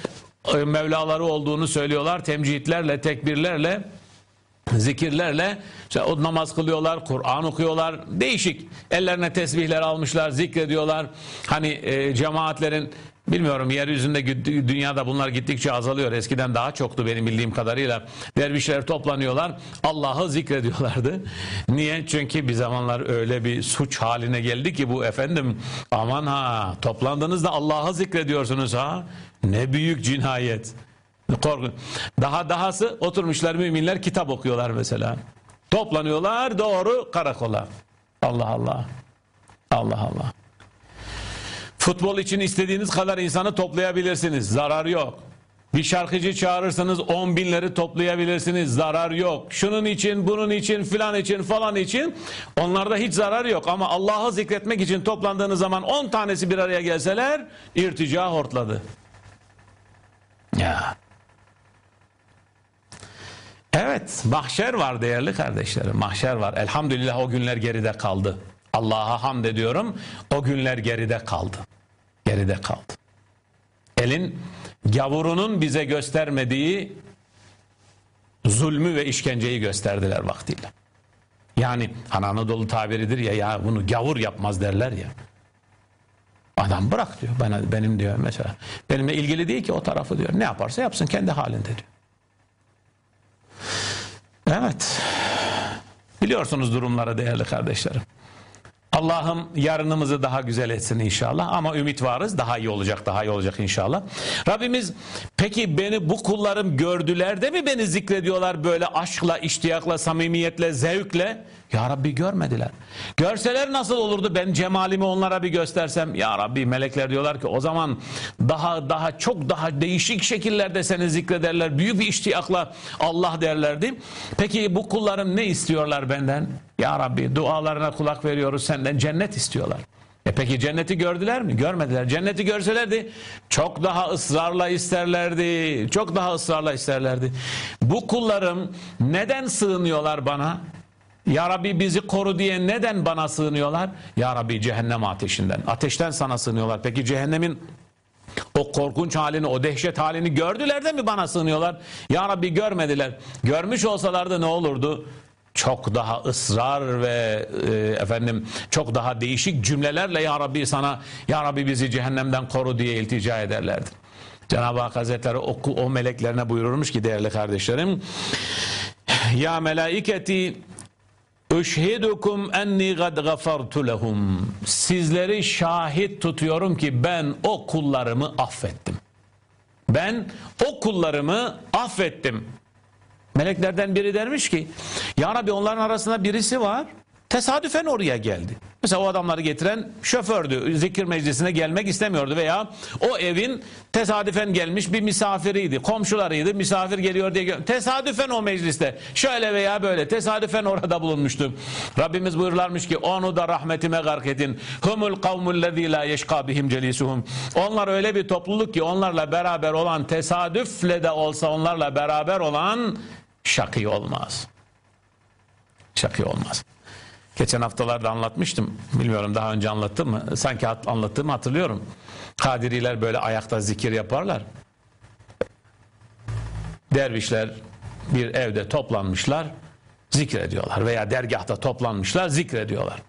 Mevlaları olduğunu söylüyorlar. Temcihitlerle, tekbirlerle, zikirlerle işte o namaz kılıyorlar, Kur'an okuyorlar. Değişik. Ellerine tesbihler almışlar, zikrediyorlar. Hani e, cemaatlerin Bilmiyorum yeryüzünde dünyada bunlar gittikçe azalıyor. Eskiden daha çoktu benim bildiğim kadarıyla. Dervişler toplanıyorlar. Allah'ı zikrediyorlardı. Niye? Çünkü bir zamanlar öyle bir suç haline geldi ki bu efendim aman ha toplandığınızda Allah'ı zikrediyorsunuz ha. Ne büyük cinayet. Korkun. Daha dahası oturmuşlar müminler kitap okuyorlar mesela. Toplanıyorlar doğru karakola. Allah Allah. Allah Allah. Futbol için istediğiniz kadar insanı toplayabilirsiniz. Zarar yok. Bir şarkıcı çağırırsanız on binleri toplayabilirsiniz. Zarar yok. Şunun için, bunun için, filan için, falan için onlarda hiç zarar yok. Ama Allah'ı zikretmek için toplandığınız zaman on tanesi bir araya gelseler irtica hortladı. Ya. Evet, mahşer var değerli kardeşlerim. Mahşer var. Elhamdülillah o günler geride kaldı. Allah'a hamd ediyorum. O günler geride kaldı. Geride kaldı. Elin gavurunun bize göstermediği zulmü ve işkenceyi gösterdiler vaktiyle. Yani hani Anadolu tabiridir ya ya bunu gavur yapmaz derler ya. Adam bırak diyor. Bana, benim diyor mesela. Benimle ilgili değil ki o tarafı diyor. Ne yaparsa yapsın kendi halinde diyor. Evet. Biliyorsunuz durumları değerli kardeşlerim. Allah'ım yarınımızı daha güzel etsin inşallah ama ümit varız daha iyi olacak daha iyi olacak inşallah. Rabbimiz peki beni bu kullarım gördüler de mi beni zikrediyorlar böyle aşkla, iştiyakla, samimiyetle, zevkle? Ya Rabbi görmediler. Görseler nasıl olurdu ben cemalimi onlara bir göstersem? Ya Rabbi melekler diyorlar ki o zaman daha daha çok daha değişik şekillerde seni zikrederler. Büyük bir iştiyakla Allah derlerdi. Peki bu kullarım ne istiyorlar benden? Ya Rabbi dualarına kulak veriyoruz senden cennet istiyorlar. E peki cenneti gördüler mi? Görmediler. Cenneti görselerdi çok daha ısrarla isterlerdi. Çok daha ısrarla isterlerdi. Bu kullarım neden sığınıyorlar bana? Ya Rabbi bizi koru diye neden bana sığınıyorlar? Ya Rabbi cehennem ateşinden. Ateşten sana sığınıyorlar. Peki cehennemin o korkunç halini, o dehşet halini gördüler de mi bana sığınıyorlar? Ya Rabbi görmediler. Görmüş olsalardı ne olurdu? Çok daha ısrar ve e, efendim çok daha değişik cümlelerle ya Rabbi sana ya Rabbi bizi cehennemden koru diye iltica ederlerdi. Cenab-ı Hak Hazretleri o, o meleklerine buyururmuş ki değerli kardeşlerim ya melaiketi Üşhidukum enni gad gafartu lehum. Sizleri şahit tutuyorum ki ben o kullarımı affettim. Ben o kullarımı affettim. Meleklerden biri dermiş ki Ya Rabbi onların arasında birisi var tesadüfen oraya geldi. Mesela o adamları getiren şofördü. Zikir meclisine gelmek istemiyordu veya o evin tesadüfen gelmiş bir misafiriydi. Komşularıydı. Misafir geliyor diye. Tesadüfen o mecliste. Şöyle veya böyle. Tesadüfen orada bulunmuştu. Rabbimiz buyurlarmış ki onu da rahmetime gark edin. Humul kavmul lezî la yeşkâ bihim celisuhum. Onlar öyle bir topluluk ki onlarla beraber olan tesadüfle de olsa onlarla beraber olan şakî olmaz. Şakî olmaz. Geçen haftalarda anlatmıştım. Bilmiyorum daha önce anlattım mı? Sanki anlattığımı hatırlıyorum. Kadiriler böyle ayakta zikir yaparlar. Dervişler bir evde toplanmışlar, zikrediyorlar veya dergahta toplanmışlar, zikrediyorlar.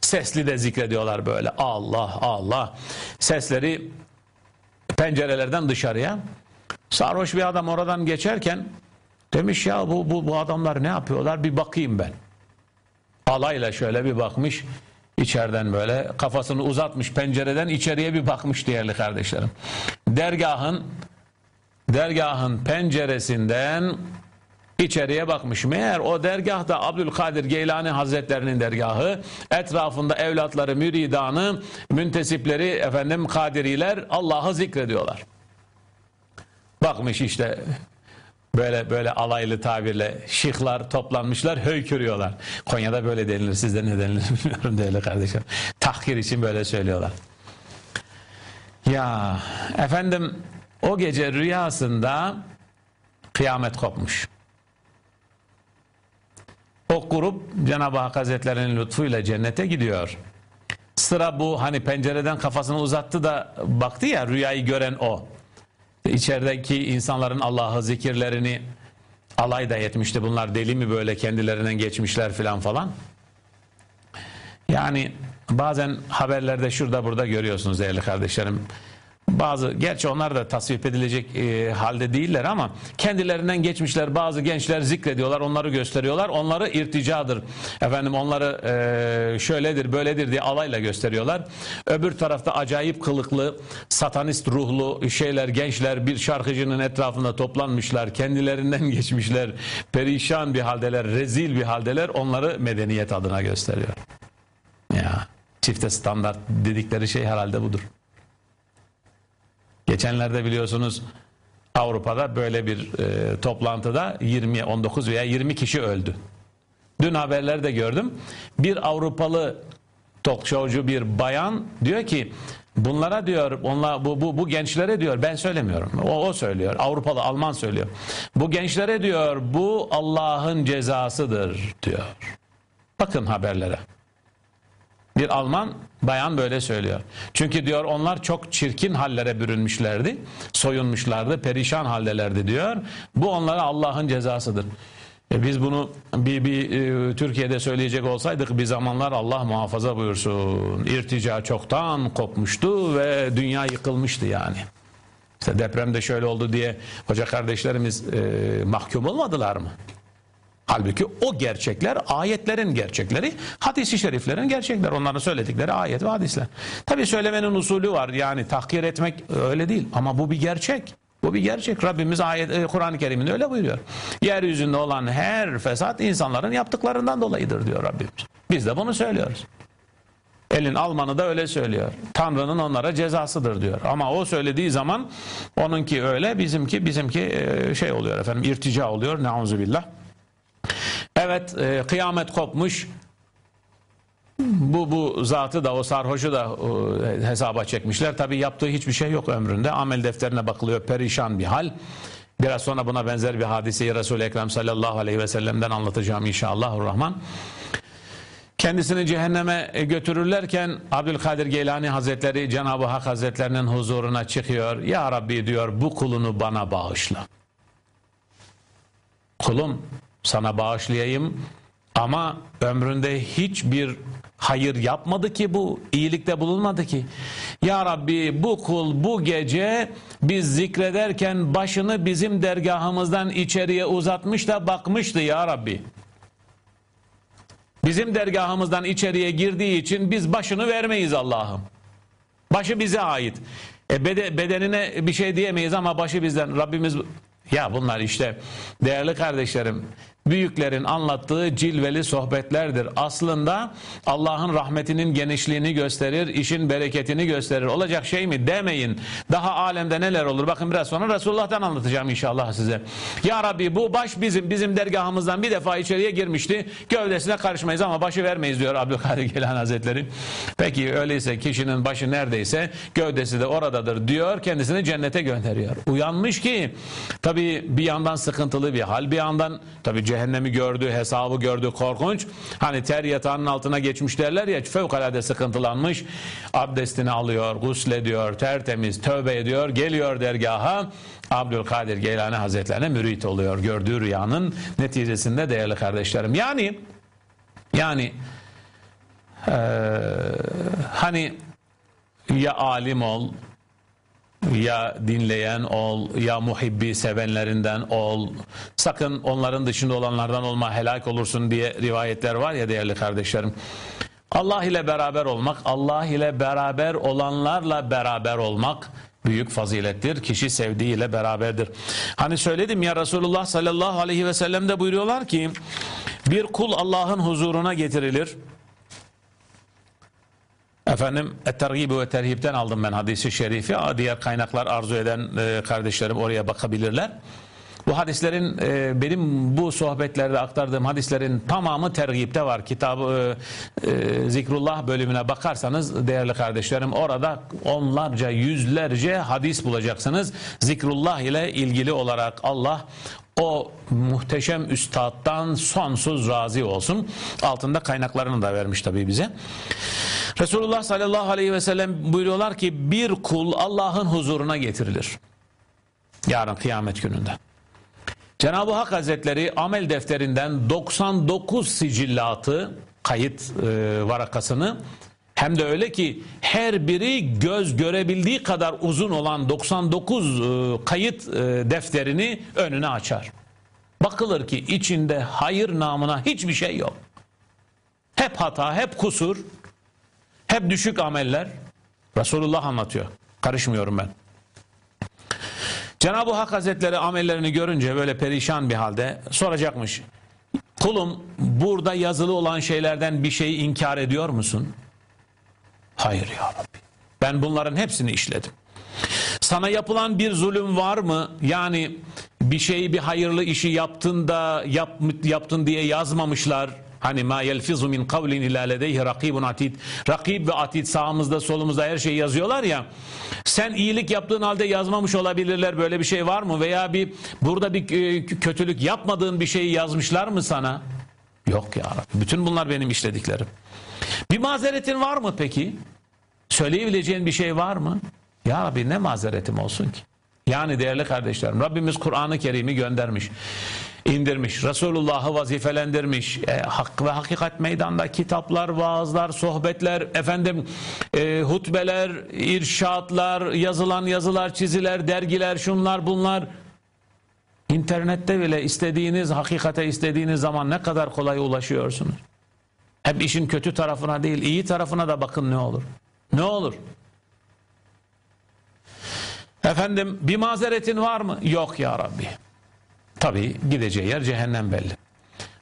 Sesli de zikrediyorlar böyle. Allah Allah. Sesleri pencerelerden dışarıya. Sarhoş bir adam oradan geçerken demiş ya bu, bu, bu adamlar ne yapıyorlar bir bakayım ben alayla şöyle bir bakmış içeriden böyle kafasını uzatmış pencereden içeriye bir bakmış değerli kardeşlerim. Dergahın dergahın penceresinden içeriye bakmış. Meğer o dergahta Abdülkadir Geylani Hazretlerinin dergahı etrafında evlatları, müridanı, müntesipleri, efendim kadiriler Allah'ı zikrediyorlar. Bakmış işte Böyle böyle alaylı tabirle şıklar toplanmışlar höykürüyorlar. Konya'da böyle denilir. Sizde ne denilir bilmiyorum değerli kardeşim. Tahkir için böyle söylüyorlar. Ya efendim o gece rüyasında kıyamet kopmuş. O grup Cenab-ı Hak Hazretleri'nin lütfuyla cennete gidiyor. Sıra bu hani pencereden kafasını uzattı da baktı ya rüyayı gören o içerideki insanların Allah'ı zikirlerini alay da etmişti. Bunlar deli mi böyle kendilerinden geçmişler filan falan. Yani bazen haberlerde şurada burada görüyorsunuz değerli kardeşlerim bazı gerçi onlar da tasvip edilecek e, halde değiller ama kendilerinden geçmişler bazı gençler zikrediyorlar onları gösteriyorlar onları irticadır. Efendim onları e, şöyledir böyledir diye alayla gösteriyorlar. Öbür tarafta acayip kılıklı satanist ruhlu şeyler gençler bir şarkıcının etrafında toplanmışlar kendilerinden geçmişler perişan bir haldeler rezil bir haldeler onları medeniyet adına gösteriyor. Ya çifte standart dedikleri şey herhalde budur Geçenlerde biliyorsunuz Avrupa'da böyle bir e, toplantıda 20, 19 veya 20 kişi öldü. Dün haberlerde gördüm. Bir Avrupalı talk showcu bir bayan diyor ki bunlara diyor onlar bu, bu, bu gençlere diyor ben söylemiyorum. O, o söylüyor. Avrupalı Alman söylüyor. Bu gençlere diyor bu Allah'ın cezasıdır diyor. Bakın haberlere. Bir Alman bayan böyle söylüyor. Çünkü diyor onlar çok çirkin hallere bürünmüşlerdi. Soyunmuşlardı, perişan haldelerdi diyor. Bu onlara Allah'ın cezasıdır. E biz bunu bir, bir e, Türkiye'de söyleyecek olsaydık bir zamanlar Allah muhafaza buyursun. İrtica çoktan kopmuştu ve dünya yıkılmıştı yani. İşte depremde şöyle oldu diye hoca kardeşlerimiz e, mahkum olmadılar mı? Halbuki o gerçekler ayetlerin gerçekleri, hadis-i şeriflerin gerçekleri. Onların söyledikleri ayet ve hadisler. Tabi söylemenin usulü var. Yani tahkir etmek öyle değil. Ama bu bir gerçek. Bu bir gerçek. Rabbimiz ayet e, Kur'an-ı Kerim'inde öyle buyuruyor. Yeryüzünde olan her fesat insanların yaptıklarından dolayıdır diyor Rabbimiz. Biz de bunu söylüyoruz. Elin Almanı da öyle söylüyor. Tanrı'nın onlara cezasıdır diyor. Ama o söylediği zaman onunki öyle, bizimki bizimki e, şey oluyor efendim, irtica oluyor. Nauzubillah. Evet, e, kıyamet kopmuş. Bu bu zatı da o sarhoşu da e, hesaba çekmişler. Tabi yaptığı hiçbir şey yok ömründe. Amel defterine bakılıyor perişan bir hal. Biraz sonra buna benzer bir hadiseyi Resul-i Ekrem sallallahu aleyhi ve sellem'den anlatacağım inşallah. Rahman. Kendisini cehenneme götürürlerken Abdülkadir Geylani Hazretleri Cenab-ı Hak Hazretlerinin huzuruna çıkıyor. Ya Rabbi diyor bu kulunu bana bağışla. Kulum sana bağışlayayım ama ömründe hiçbir hayır yapmadı ki bu, iyilikte bulunmadı ki. Ya Rabbi bu kul bu gece biz zikrederken başını bizim dergahımızdan içeriye uzatmış da bakmıştı ya Rabbi. Bizim dergahımızdan içeriye girdiği için biz başını vermeyiz Allah'ım. Başı bize ait. E bedenine bir şey diyemeyiz ama başı bizden. Rabbimiz ya bunlar işte değerli kardeşlerim büyüklerin anlattığı cilveli sohbetlerdir. Aslında Allah'ın rahmetinin genişliğini gösterir, işin bereketini gösterir. Olacak şey mi demeyin. Daha alemde neler olur? Bakın biraz sonra Resulullah'tan anlatacağım inşallah size. Ya Rabbi bu baş bizim, bizim dergahımızdan bir defa içeriye girmişti. Gövdesine karışmayız ama başı vermeyiz diyor Abdülkadir Gelen Hazretleri. Peki öyleyse kişinin başı neredeyse gövdesi de oradadır diyor. Kendisini cennete gönderiyor. Uyanmış ki tabi bir yandan sıkıntılı bir hal, bir yandan tabi cehennemi gördü, hesabı gördü korkunç. Hani ter yatağının altına geçmiş derler ya fevkalade sıkıntılanmış. Abdestini alıyor, guslediyor, tertemiz, tövbe ediyor, geliyor dergaha. Abdülkadir Geylani Hazretlerine mürit oluyor. Gördüğü rüyanın neticesinde değerli kardeşlerim. Yani yani ee, hani ya alim ol ya dinleyen ol ya muhibbi sevenlerinden ol sakın onların dışında olanlardan olma helak olursun diye rivayetler var ya değerli kardeşlerim Allah ile beraber olmak Allah ile beraber olanlarla beraber olmak büyük fazilettir. Kişi sevdiğiyle beraberdir. Hani söyledim ya Resulullah sallallahu aleyhi ve sellem de buyuruyorlar ki bir kul Allah'ın huzuruna getirilir. Efendim Et-Tergib ve Terhib'den aldım ben hadisi şerifi. Diğer kaynaklar arzu eden e, kardeşlerim oraya bakabilirler. Bu hadislerin e, benim bu sohbetlerde aktardığım hadislerin tamamı tergipte var. Kitabı e, e, Zikrullah bölümüne bakarsanız değerli kardeşlerim orada onlarca yüzlerce hadis bulacaksınız. Zikrullah ile ilgili olarak Allah o muhteşem üstadtan sonsuz razı olsun. Altında kaynaklarını da vermiş tabii bize. Resulullah sallallahu aleyhi ve sellem buyuruyorlar ki bir kul Allah'ın huzuruna getirilir. Yarın kıyamet gününde. Cenab-ı Hak Hazretleri amel defterinden 99 sicillatı kayıt e, varakasını hem de öyle ki her biri göz görebildiği kadar uzun olan 99 e, kayıt e, defterini önüne açar. Bakılır ki içinde hayır namına hiçbir şey yok. Hep hata, hep kusur, hep düşük ameller. Resulullah anlatıyor. Karışmıyorum ben. Cenab-ı Hak Hazretleri amellerini görünce böyle perişan bir halde soracakmış. Kulum burada yazılı olan şeylerden bir şeyi inkar ediyor musun? Hayır ya Rabbi. Ben bunların hepsini işledim. Sana yapılan bir zulüm var mı? Yani bir şeyi bir hayırlı işi yaptın da yap, yaptın diye yazmamışlar. Hani ma yelfizu min kavlin illa ledeyhi rakibun atid. Rakib ve atid sağımızda solumuzda her şeyi yazıyorlar ya. Sen iyilik yaptığın halde yazmamış olabilirler. Böyle bir şey var mı? Veya bir burada bir e, kötülük yapmadığın bir şeyi yazmışlar mı sana? Yok ya Rabbi. Bütün bunlar benim işlediklerim. Bir mazeretin var mı peki? Söyleyebileceğin bir şey var mı? Ya Rabbi ne mazeretim olsun ki? Yani değerli kardeşlerim Rabbimiz Kur'an-ı Kerim'i göndermiş. indirmiş. Resulullah'ı vazifelendirmiş. E, hak ve hakikat meydanda kitaplar, vaazlar, sohbetler, efendim e, hutbeler, irşatlar, yazılan yazılar, çiziler, dergiler, şunlar bunlar. İnternette bile istediğiniz hakikate istediğiniz zaman ne kadar kolay ulaşıyorsunuz. Hep işin kötü tarafına değil, iyi tarafına da bakın ne olur. Ne olur. Efendim bir mazeretin var mı? Yok ya Rabbi. Tabi gideceği yer cehennem belli.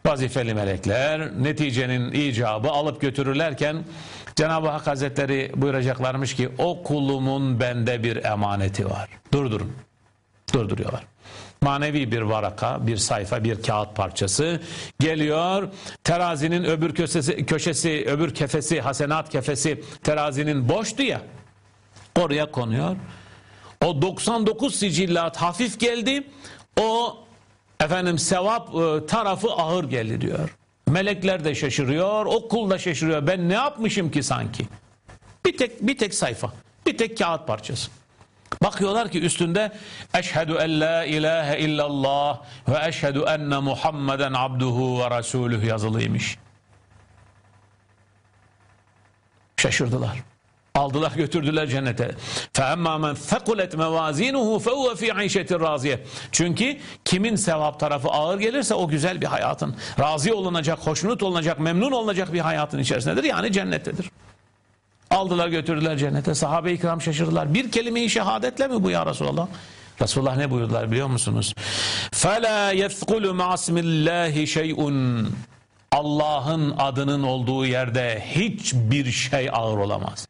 Vazifeli melekler neticenin icabı alıp götürürlerken Cenab-ı Hak Hazretleri buyuracaklarmış ki o kulumun bende bir emaneti var. Durdurun. Durduruyorlar. Manevi bir varaka, bir sayfa, bir kağıt parçası geliyor. Terazinin öbür köşesi, köşesi öbür kefesi, hasenat kefesi terazinin boştu ya. Oraya konuyor. O 99 sicillat hafif geldi. O efendim sevap e, tarafı ağır geldi diyor. Melekler de şaşırıyor, o kul da şaşırıyor. Ben ne yapmışım ki sanki? Bir tek bir tek sayfa, bir tek kağıt parçası. Bakıyorlar ki üstünde eşhedü en la ilahe illallah ve eşhedü enne Muhammeden abduhu ve resuluhu yazılıymış. Şaşırdılar. Aldılar götürdüler cennete. فَاَمَّا مَنْ ثَقُلَتْ مَوَازِينُهُ فَهُوَ فِي عِيشَةٍ raziye. Çünkü kimin sevap tarafı ağır gelirse o güzel bir hayatın, razı olunacak, hoşnut olunacak, memnun olunacak bir hayatın içerisindedir. Yani cennettedir. Aldılar götürdüler cennete. Sahabe-i kiram şaşırdılar. Bir kelime-i şehadetle mi bu ya Resulallah? Resulullah ne buyurdular biliyor musunuz? فَلَا يَثْقُلُ مَعَ اسْمِ اللّٰهِ شَيْءٌ Allah'ın adının olduğu yerde hiçbir şey ağır olamaz.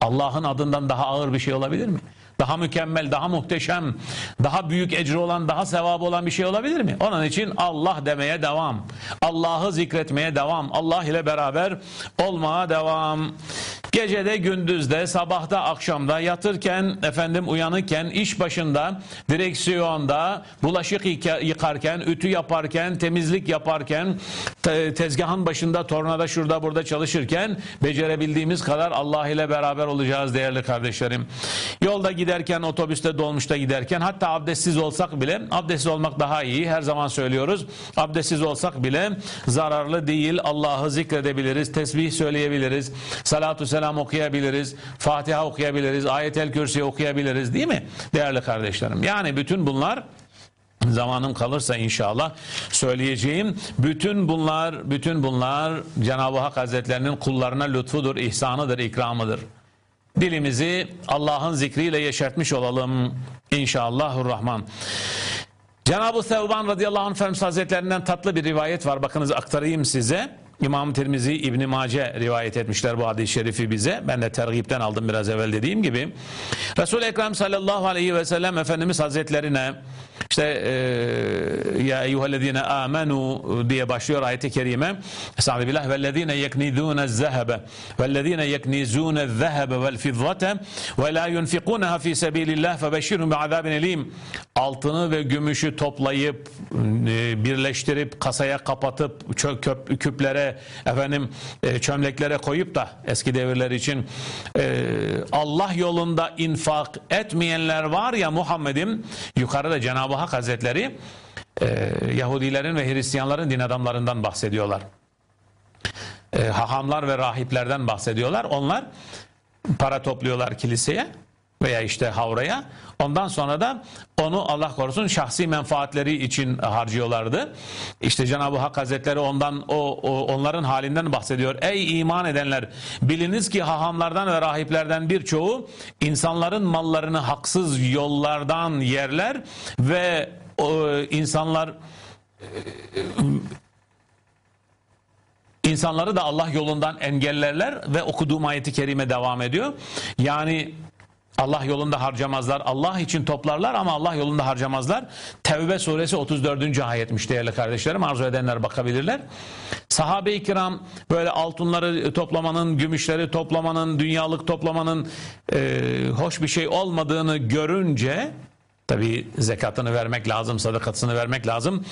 Allah'ın adından daha ağır bir şey olabilir mi? Daha mükemmel, daha muhteşem, daha büyük ecri olan, daha sevabı olan bir şey olabilir mi? Onun için Allah demeye devam. Allah'ı zikretmeye devam. Allah ile beraber olmaya devam. Gecede, gündüzde, sabahta, akşamda, yatırken, efendim uyanırken, iş başında, direksiyonda, bulaşık yıkarken, ütü yaparken, temizlik yaparken, te tezgahın başında, tornada, şurada, burada çalışırken becerebildiğimiz kadar Allah ile beraber olacağız değerli kardeşlerim. Yolda giderken, otobüste, dolmuşta giderken, hatta abdestsiz olsak bile, abdestsiz olmak daha iyi, her zaman söylüyoruz. Abdestsiz olsak bile zararlı değil, Allah'ı zikredebiliriz, tesbih söyleyebiliriz, salatü selam okuyabiliriz, Fatiha okuyabiliriz, Ayet-el Kürsi okuyabiliriz değil mi? Değerli kardeşlerim. Yani bütün bunlar zamanım kalırsa inşallah söyleyeceğim bütün bunlar bütün bunlar Cenab-ı Hak Hazretlerinin kullarına lütfudur, ihsanıdır, ikramıdır. Dilimizi Allah'ın zikriyle yeşertmiş olalım inşallahurrahman. Cenab-ı Sevban radıyallahu anh Efendimiz Hazretlerinden tatlı bir rivayet var. Bakınız aktarayım size. İmam Tirmizi İbn Mace rivayet etmişler bu hadis-i şerifi bize. Ben de tergipten aldım biraz evvel dediğim gibi. Resul-i Ekrem sallallahu aleyhi ve sellem Efendimiz Hazretlerine işte e, ya eyyühellezine amenu diye başlıyor ayeti kerime. Estağfirullah vellezine yeknizune zehebe vellezine yeknizune zehebe vel fizzate ve la yunfikunaha fi sebilillah febeşşirhum bi'azabin elim. Altını ve gümüşü toplayıp e, birleştirip kasaya kapatıp çöp, küplere efendim e, çömleklere koyup da eski devirler için Allah yolunda infak etmeyenler var ya Muhammed'im yukarıda Cenab-ı Hak Hazretleri e, Yahudilerin ve Hristiyanların din adamlarından bahsediyorlar. E, hahamlar ve rahiplerden bahsediyorlar. Onlar para topluyorlar kiliseye veya işte havraya. Ondan sonra da onu Allah korusun şahsi menfaatleri için harcıyorlardı. İşte Cenab-ı Hak Hazretleri ondan o, o onların halinden bahsediyor. Ey iman edenler biliniz ki hahamlardan ve rahiplerden birçoğu insanların mallarını haksız yollardan yerler ve o, insanlar insanları da Allah yolundan engellerler ve okuduğum ayeti kerime devam ediyor. Yani Allah yolunda harcamazlar. Allah için toplarlar ama Allah yolunda harcamazlar. Tevbe suresi 34. ayetmiş değerli kardeşlerim. Arzu edenler bakabilirler. Sahabe-i kiram böyle altınları toplamanın, gümüşleri toplamanın, dünyalık toplamanın e, hoş bir şey olmadığını görünce Tabi zekatını vermek lazım, sadakasını vermek lazım.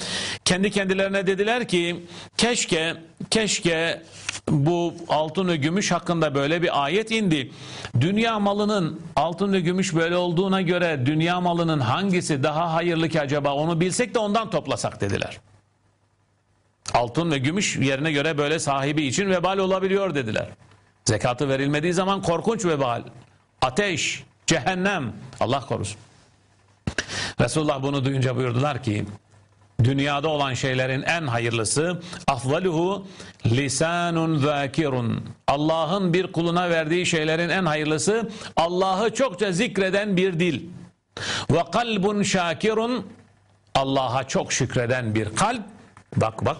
Kendi kendilerine dediler ki keşke keşke bu altın ve gümüş hakkında böyle bir ayet indi. Dünya malının altın ve gümüş böyle olduğuna göre dünya malının hangisi daha hayırlı ki acaba onu bilsek de ondan toplasak dediler. Altın ve gümüş yerine göre böyle sahibi için vebal olabiliyor dediler. Zekatı verilmediği zaman korkunç vebal. Ateş, cehennem. Allah korusun. Resulullah bunu duyunca buyurdular ki dünyada olan şeylerin en hayırlısı afvaluhu lisanun zakirun. Allah'ın bir kuluna verdiği şeylerin en hayırlısı Allah'ı çokça zikreden bir dil. Ve kalbun şakirun Allah'a çok şükreden bir kalp. Bak bak.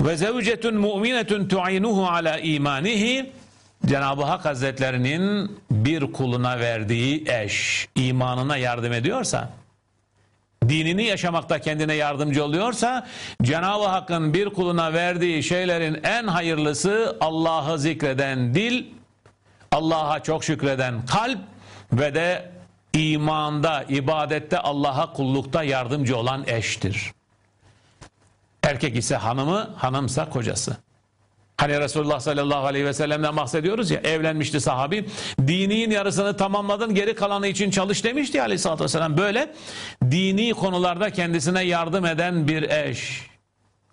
Ve zevcetun mu'minetun tu'inuhu ala imanihi. Cenab-ı Hak Hazretlerinin bir kuluna verdiği eş imanına yardım ediyorsa dinini yaşamakta kendine yardımcı oluyorsa Cenab-ı Hakk'ın bir kuluna verdiği şeylerin en hayırlısı Allah'ı zikreden dil, Allah'a çok şükreden kalp ve de imanda, ibadette, Allah'a kullukta yardımcı olan eştir. Erkek ise hanımı, hanımsa kocası. Hani Resulullah sallallahu aleyhi ve sellem'den bahsediyoruz ya evlenmişti sahabi. Dinin yarısını tamamladın geri kalanı için çalış demişti aleyhissalatü vesselam. Böyle dini konularda kendisine yardım eden bir eş.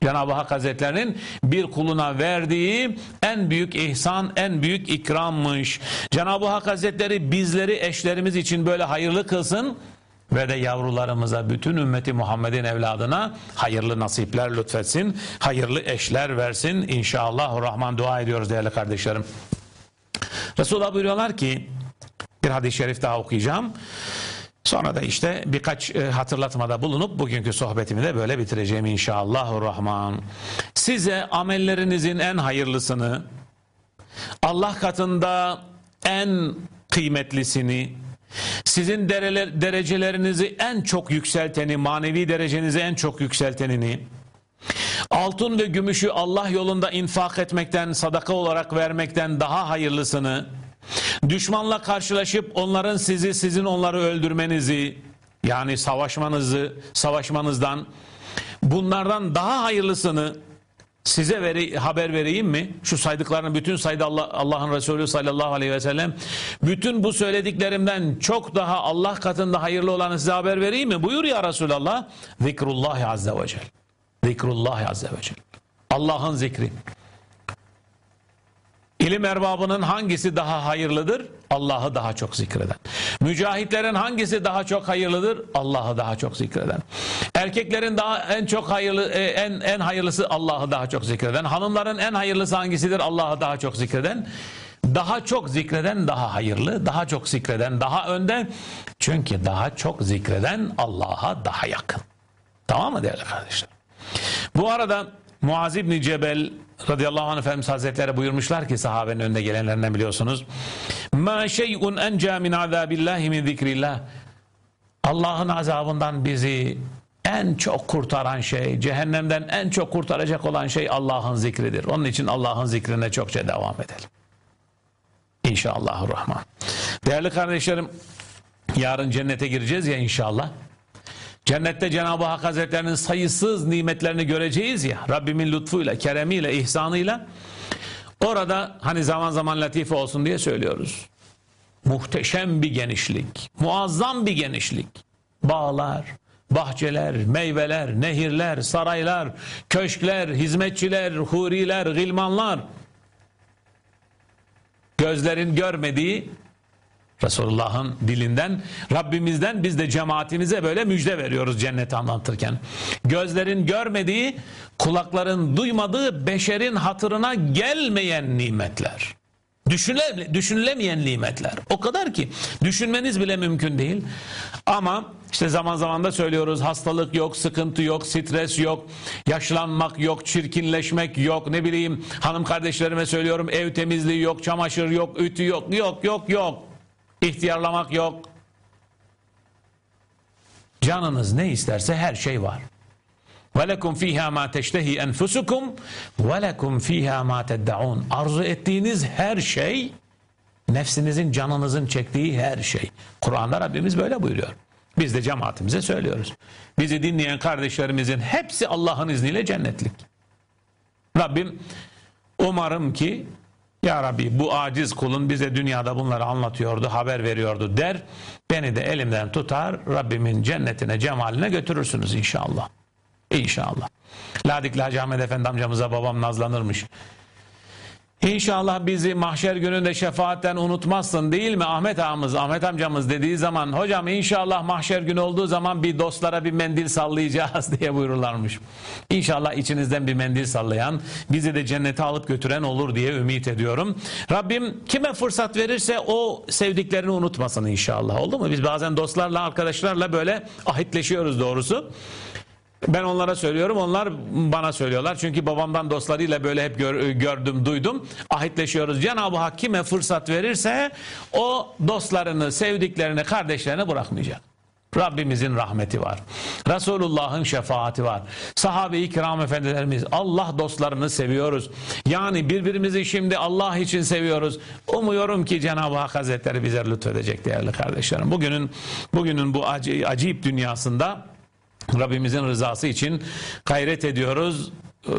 Cenab-ı Hak Hazretlerinin bir kuluna verdiği en büyük ihsan, en büyük ikrammış. Cenab-ı Hak Hazretleri bizleri eşlerimiz için böyle hayırlı kılsın ve de yavrularımıza bütün ümmeti Muhammed'in evladına hayırlı nasipler lütfetsin. Hayırlı eşler versin. İnşallah Rahman dua ediyoruz değerli kardeşlerim. Resulullah buyuruyorlar ki bir hadis-i şerif daha okuyacağım. Sonra da işte birkaç e, hatırlatmada bulunup bugünkü sohbetimi de böyle bitireceğim inşallah Rahman. Size amellerinizin en hayırlısını Allah katında en kıymetlisini sizin derecelerinizi en çok yükselteni, manevi derecenizi en çok yükseltenini, altın ve gümüşü Allah yolunda infak etmekten, sadaka olarak vermekten daha hayırlısını, düşmanla karşılaşıp onların sizi, sizin onları öldürmenizi, yani savaşmanızı, savaşmanızdan, bunlardan daha hayırlısını, Size veri, haber vereyim mi? Şu saydıklarını bütün saydı Allah, Allah'ın Resulü sallallahu aleyhi ve sellem. Bütün bu söylediklerimden çok daha Allah katında hayırlı olanı size haber vereyim mi? Buyur ya Resulallah. Zikrullah azze ve cel. Zikrullah azze ve cel. Allah'ın zikri. İlim erbabının hangisi daha hayırlıdır? Allah'ı daha çok zikreden. Mücahitlerin hangisi daha çok hayırlıdır? Allah'ı daha çok zikreden. Erkeklerin daha en çok hayırlı e, en en hayırlısı Allah'ı daha çok zikreden. Hanımların en hayırlısı hangisidir? Allah'ı daha çok zikreden. Daha çok zikreden daha hayırlı, daha çok zikreden daha önde. Çünkü daha çok zikreden Allah'a daha yakın. Tamam mı değerli kardeşler? Bu arada Muaz İbni Cebel radıyallahu anh Efendimiz Hazretleri buyurmuşlar ki sahabenin önünde gelenlerinden biliyorsunuz. Ma şey'un enca min azabillahi min zikrillah. Allah'ın azabından bizi en çok kurtaran şey, cehennemden en çok kurtaracak olan şey Allah'ın zikridir. Onun için Allah'ın zikrine çokça devam edelim. İnşallahurrahman. Değerli kardeşlerim, yarın cennete gireceğiz ya inşallah. Cennette Cenab-ı Hak Hazretlerinin sayısız nimetlerini göreceğiz ya. Rabbimin lütfuyla, keremiyle, ihsanıyla. Orada hani zaman zaman latife olsun diye söylüyoruz. Muhteşem bir genişlik, muazzam bir genişlik. Bağlar, bahçeler, meyveler, nehirler, saraylar, köşkler, hizmetçiler, huriler, gılmanlar. Gözlerin görmediği Resulullah'ın dilinden, Rabbimizden biz de cemaatimize böyle müjde veriyoruz cenneti anlatırken. Gözlerin görmediği, kulakların duymadığı, beşerin hatırına gelmeyen nimetler. Düşünüle, düşünülemeyen nimetler. O kadar ki düşünmeniz bile mümkün değil. Ama işte zaman zaman da söylüyoruz hastalık yok, sıkıntı yok, stres yok, yaşlanmak yok, çirkinleşmek yok, ne bileyim hanım kardeşlerime söylüyorum ev temizliği yok, çamaşır yok, ütü yok, yok, yok, yok. İhtiyarlamak yok. Canınız ne isterse her şey var. وَلَكُمْ ف۪يهَا مَا تَشْتَهِي أَنْفُسُكُمْ وَلَكُمْ ف۪يهَا مَا تَدَّعُونَ Arzu ettiğiniz her şey, nefsinizin, canınızın çektiği her şey. Kur'an'da Rabbimiz böyle buyuruyor. Biz de cemaatimize söylüyoruz. Bizi dinleyen kardeşlerimizin hepsi Allah'ın izniyle cennetlik. Rabbim umarım ki ya Rabbi bu aciz kulun bize dünyada bunları anlatıyordu, haber veriyordu der. Beni de elimden tutar, Rabbimin cennetine, cemaline götürürsünüz inşallah. İnşallah. Ladikli Hacı Ahmet Efendi amcamıza babam nazlanırmış. İnşallah bizi mahşer gününde şefaatten unutmazsın değil mi Ahmet ağamız, Ahmet amcamız dediği zaman hocam inşallah mahşer günü olduğu zaman bir dostlara bir mendil sallayacağız diye buyururlarmış. İnşallah içinizden bir mendil sallayan bizi de cennete alıp götüren olur diye ümit ediyorum. Rabbim kime fırsat verirse o sevdiklerini unutmasın inşallah oldu mu? Biz bazen dostlarla arkadaşlarla böyle ahitleşiyoruz doğrusu. Ben onlara söylüyorum, onlar bana söylüyorlar. Çünkü babamdan dostlarıyla böyle hep gör, gördüm, duydum. Ahitleşiyoruz. Cenab-ı Hak kime fırsat verirse o dostlarını, sevdiklerini, kardeşlerini bırakmayacak. Rabbimizin rahmeti var. Resulullah'ın şefaati var. Sahabe-i kiram efendilerimiz Allah dostlarını seviyoruz. Yani birbirimizi şimdi Allah için seviyoruz. Umuyorum ki Cenab-ı Hak Hazretleri bize lütfedecek değerli kardeşlerim. Bugünün bugünün bu acı, acayip dünyasında Rabbimizin rızası için gayret ediyoruz. Ee,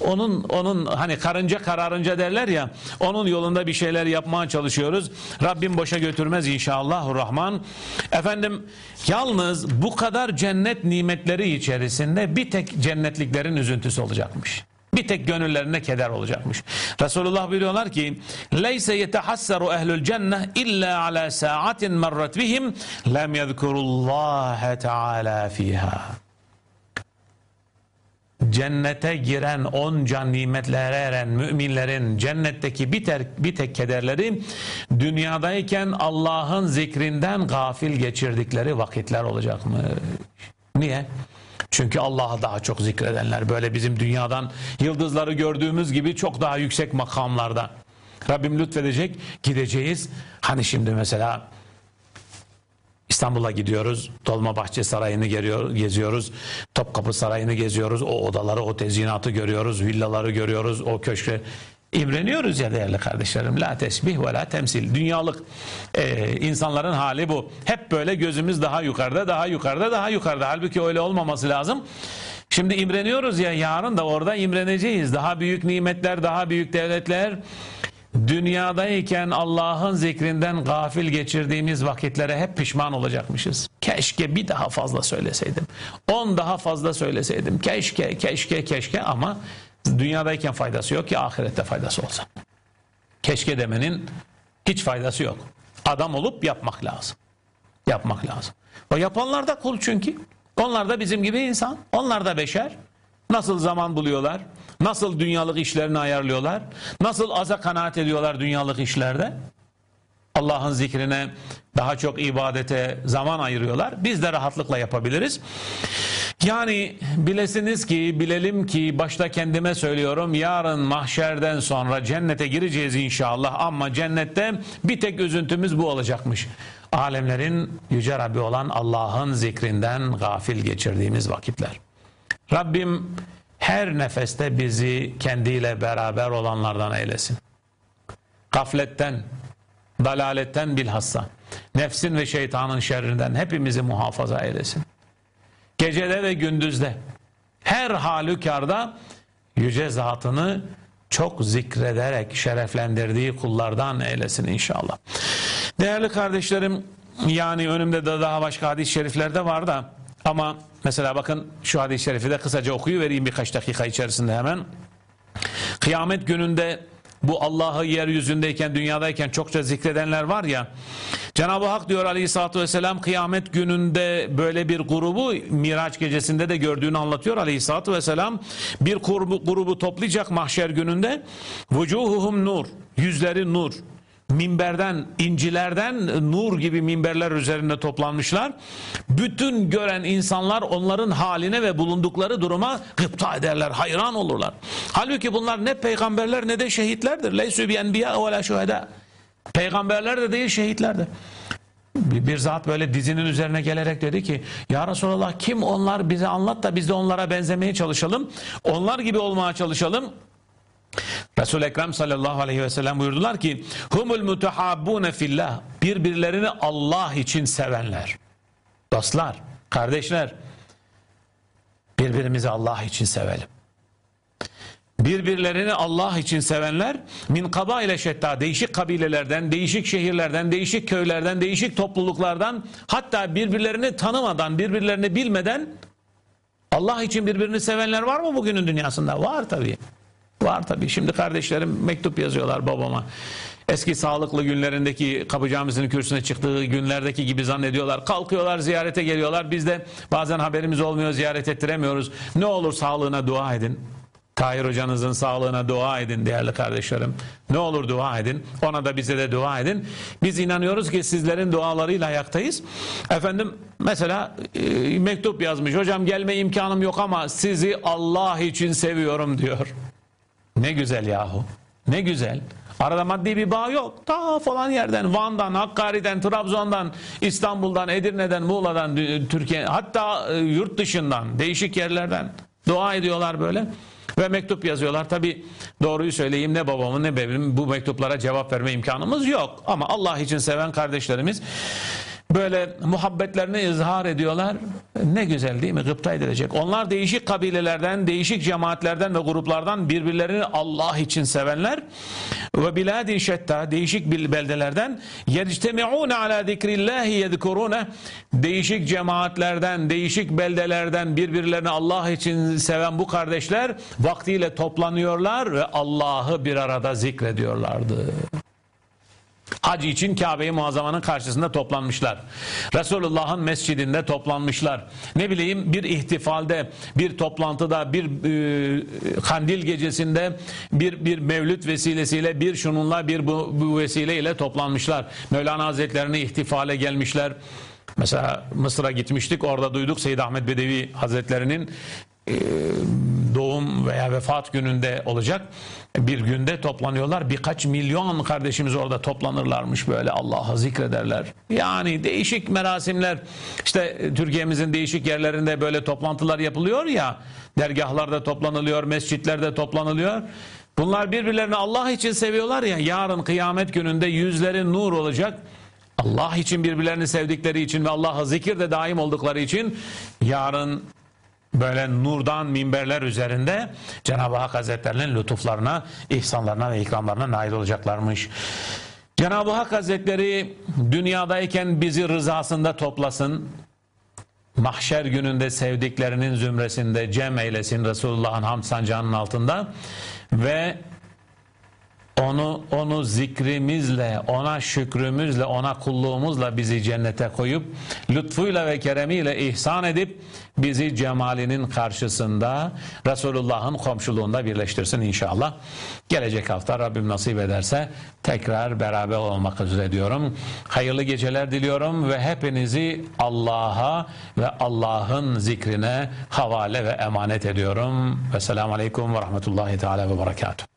onun onun hani karınca kararınca derler ya onun yolunda bir şeyler yapmaya çalışıyoruz. Rabbim boşa götürmez inşallah Rahman. Efendim yalnız bu kadar cennet nimetleri içerisinde bir tek cennetliklerin üzüntüsü olacakmış. Bir tek gönüllerine keder olacakmış. Resulullah buyuruyorlar ki: "Leyse yetehassaru ehlul cennet illa ala sa'atin marrat bihim lem yezkurullaha Teala fiha." Cennete giren onca nimetlere eren müminlerin cennetteki bir tek, bir tek kederleri dünyadayken Allah'ın zikrinden gafil geçirdikleri vakitler olacak mı? Niye? Çünkü Allah'ı daha çok zikredenler böyle bizim dünyadan yıldızları gördüğümüz gibi çok daha yüksek makamlarda. Rabbim lütfedecek gideceğiz. Hani şimdi mesela İstanbul'a gidiyoruz. Dolmabahçe Sarayı'nı geziyoruz. Topkapı Sarayı'nı geziyoruz. O odaları, o tezyinatı görüyoruz. Villaları görüyoruz. O köşkleri. İmreniyoruz ya değerli kardeşlerim. La tesbih ve la temsil. Dünyalık e, insanların hali bu. Hep böyle gözümüz daha yukarıda, daha yukarıda, daha yukarıda. Halbuki öyle olmaması lazım. Şimdi imreniyoruz ya yarın da orada imreneceğiz. Daha büyük nimetler, daha büyük devletler. Dünyadayken Allah'ın zikrinden gafil geçirdiğimiz vakitlere hep pişman olacakmışız. Keşke bir daha fazla söyleseydim. On daha fazla söyleseydim. Keşke, keşke, keşke ama dünyadayken faydası yok ki ahirette faydası olsa. Keşke demenin hiç faydası yok. Adam olup yapmak lazım. Yapmak lazım. O yapanlar da kul çünkü. Onlar da bizim gibi insan. Onlar da beşer. Nasıl zaman buluyorlar? Nasıl dünyalık işlerini ayarlıyorlar? Nasıl aza kanaat ediyorlar dünyalık işlerde? Allah'ın zikrine daha çok ibadete zaman ayırıyorlar. Biz de rahatlıkla yapabiliriz. Yani bilesiniz ki, bilelim ki başta kendime söylüyorum yarın mahşerden sonra cennete gireceğiz inşallah ama cennette bir tek üzüntümüz bu olacakmış. Alemlerin yüce Rabbi olan Allah'ın zikrinden gafil geçirdiğimiz vakitler. Rabbim her nefeste bizi kendiyle beraber olanlardan eylesin. Gafletten, dalaletten bilhassa, nefsin ve şeytanın şerrinden hepimizi muhafaza eylesin. Gecede ve gündüzde, her halükarda yüce zatını çok zikrederek şereflendirdiği kullardan eylesin inşallah. Değerli kardeşlerim, yani önümde de daha başka hadis-i şerifler var da ama mesela bakın şu hadis-i şerifi de kısaca okuyu vereyim birkaç dakika içerisinde hemen. Kıyamet gününde bu Allah'ı yeryüzündeyken dünyadayken çokça zikredenler var ya Cenab-ı Hak diyor aleyhissalatü vesselam kıyamet gününde böyle bir grubu Miraç gecesinde de gördüğünü anlatıyor aleyhissalatü vesselam. Bir grubu, grubu toplayacak mahşer gününde vucuhuhum nur yüzleri nur minberden, incilerden nur gibi minberler üzerinde toplanmışlar. Bütün gören insanlar onların haline ve bulundukları duruma gıpta ederler, hayran olurlar. Halbuki bunlar ne peygamberler ne de şehitlerdir. Leysü bi enbiya ve la şuheda. Peygamberler de değil şehitlerdir. Bir zat böyle dizinin üzerine gelerek dedi ki Ya Resulallah kim onlar bize anlat da biz de onlara benzemeye çalışalım. Onlar gibi olmaya çalışalım. Resul-i Ekrem sallallahu aleyhi ve sellem buyurdular ki humul mutehabbune fillah birbirlerini Allah için sevenler. Dostlar, kardeşler birbirimizi Allah için sevelim. Birbirlerini Allah için sevenler min kaba ile şetta değişik kabilelerden, değişik şehirlerden, değişik köylerden, değişik topluluklardan hatta birbirlerini tanımadan, birbirlerini bilmeden Allah için birbirini sevenler var mı bugünün dünyasında? Var tabii. Var tabii. Şimdi kardeşlerim mektup yazıyorlar babama. Eski sağlıklı günlerindeki kapı camisinin kürsüne çıktığı günlerdeki gibi zannediyorlar. Kalkıyorlar ziyarete geliyorlar. Biz de bazen haberimiz olmuyor ziyaret ettiremiyoruz. Ne olur sağlığına dua edin. Tahir hocanızın sağlığına dua edin değerli kardeşlerim. Ne olur dua edin. Ona da bize de dua edin. Biz inanıyoruz ki sizlerin dualarıyla ayaktayız. Efendim mesela e, mektup yazmış. Hocam gelme imkanım yok ama sizi Allah için seviyorum diyor. Ne güzel yahu. Ne güzel. Arada maddi bir bağ yok. Ta falan yerden, Van'dan, Hakkari'den, Trabzon'dan, İstanbul'dan, Edirne'den, Muğla'dan, Türkiye, hatta e, yurt dışından, değişik yerlerden dua ediyorlar böyle. Ve mektup yazıyorlar. Tabi doğruyu söyleyeyim ne babamın ne bebeğimin bu mektuplara cevap verme imkanımız yok. Ama Allah için seven kardeşlerimiz böyle muhabbetlerini izhar ediyorlar. Ne güzel değil mi? Gıpta edilecek. Onlar değişik kabilelerden, değişik cemaatlerden ve gruplardan birbirlerini Allah için sevenler ve biladin şetta değişik beldelerden yectemi'un ala zikrillahi yedkurune değişik cemaatlerden, değişik beldelerden birbirlerini Allah için seven bu kardeşler vaktiyle toplanıyorlar ve Allah'ı bir arada zikrediyorlardı. Hac için Kabe-i Muazzama'nın karşısında toplanmışlar. Resulullah'ın mescidinde toplanmışlar. Ne bileyim bir ihtifalde, bir toplantıda, bir e, kandil gecesinde, bir bir mevlüt vesilesiyle, bir şununla, bir bu, bu vesileyle toplanmışlar. Mevlana Hazretlerini ihtifale gelmişler. Mesela Mısır'a gitmiştik. Orada duyduk Seyyid Ahmet Bedevi Hazretlerinin doğum veya vefat gününde olacak bir günde toplanıyorlar. Birkaç milyon kardeşimiz orada toplanırlarmış böyle Allah'ı zikrederler. Yani değişik merasimler işte Türkiye'mizin değişik yerlerinde böyle toplantılar yapılıyor ya dergahlarda toplanılıyor, mescitlerde toplanılıyor. Bunlar birbirlerini Allah için seviyorlar ya yarın kıyamet gününde yüzleri nur olacak. Allah için birbirlerini sevdikleri için ve Allah'a zikirde daim oldukları için yarın böyle nurdan minberler üzerinde Cenab-ı Hak Hazretlerinin lütuflarına, ihsanlarına ve ikramlarına nail olacaklarmış. Cenab-ı Hak Hazretleri dünyadayken bizi rızasında toplasın. Mahşer gününde sevdiklerinin zümresinde cem eylesin Resulullah'ın ham sancağının altında ve onu onu zikrimizle, ona şükrümüzle, ona kulluğumuzla bizi cennete koyup lütfuyla ve keremiyle ihsan edip bizi cemalinin karşısında Resulullah'ın komşuluğunda birleştirsin inşallah. Gelecek hafta Rabbim nasip ederse tekrar beraber olmak üzere diyorum. Hayırlı geceler diliyorum ve hepinizi Allah'a ve Allah'ın zikrine havale ve emanet ediyorum. Ve selamun aleyküm ve rahmetullahi teala ve berekatuhu.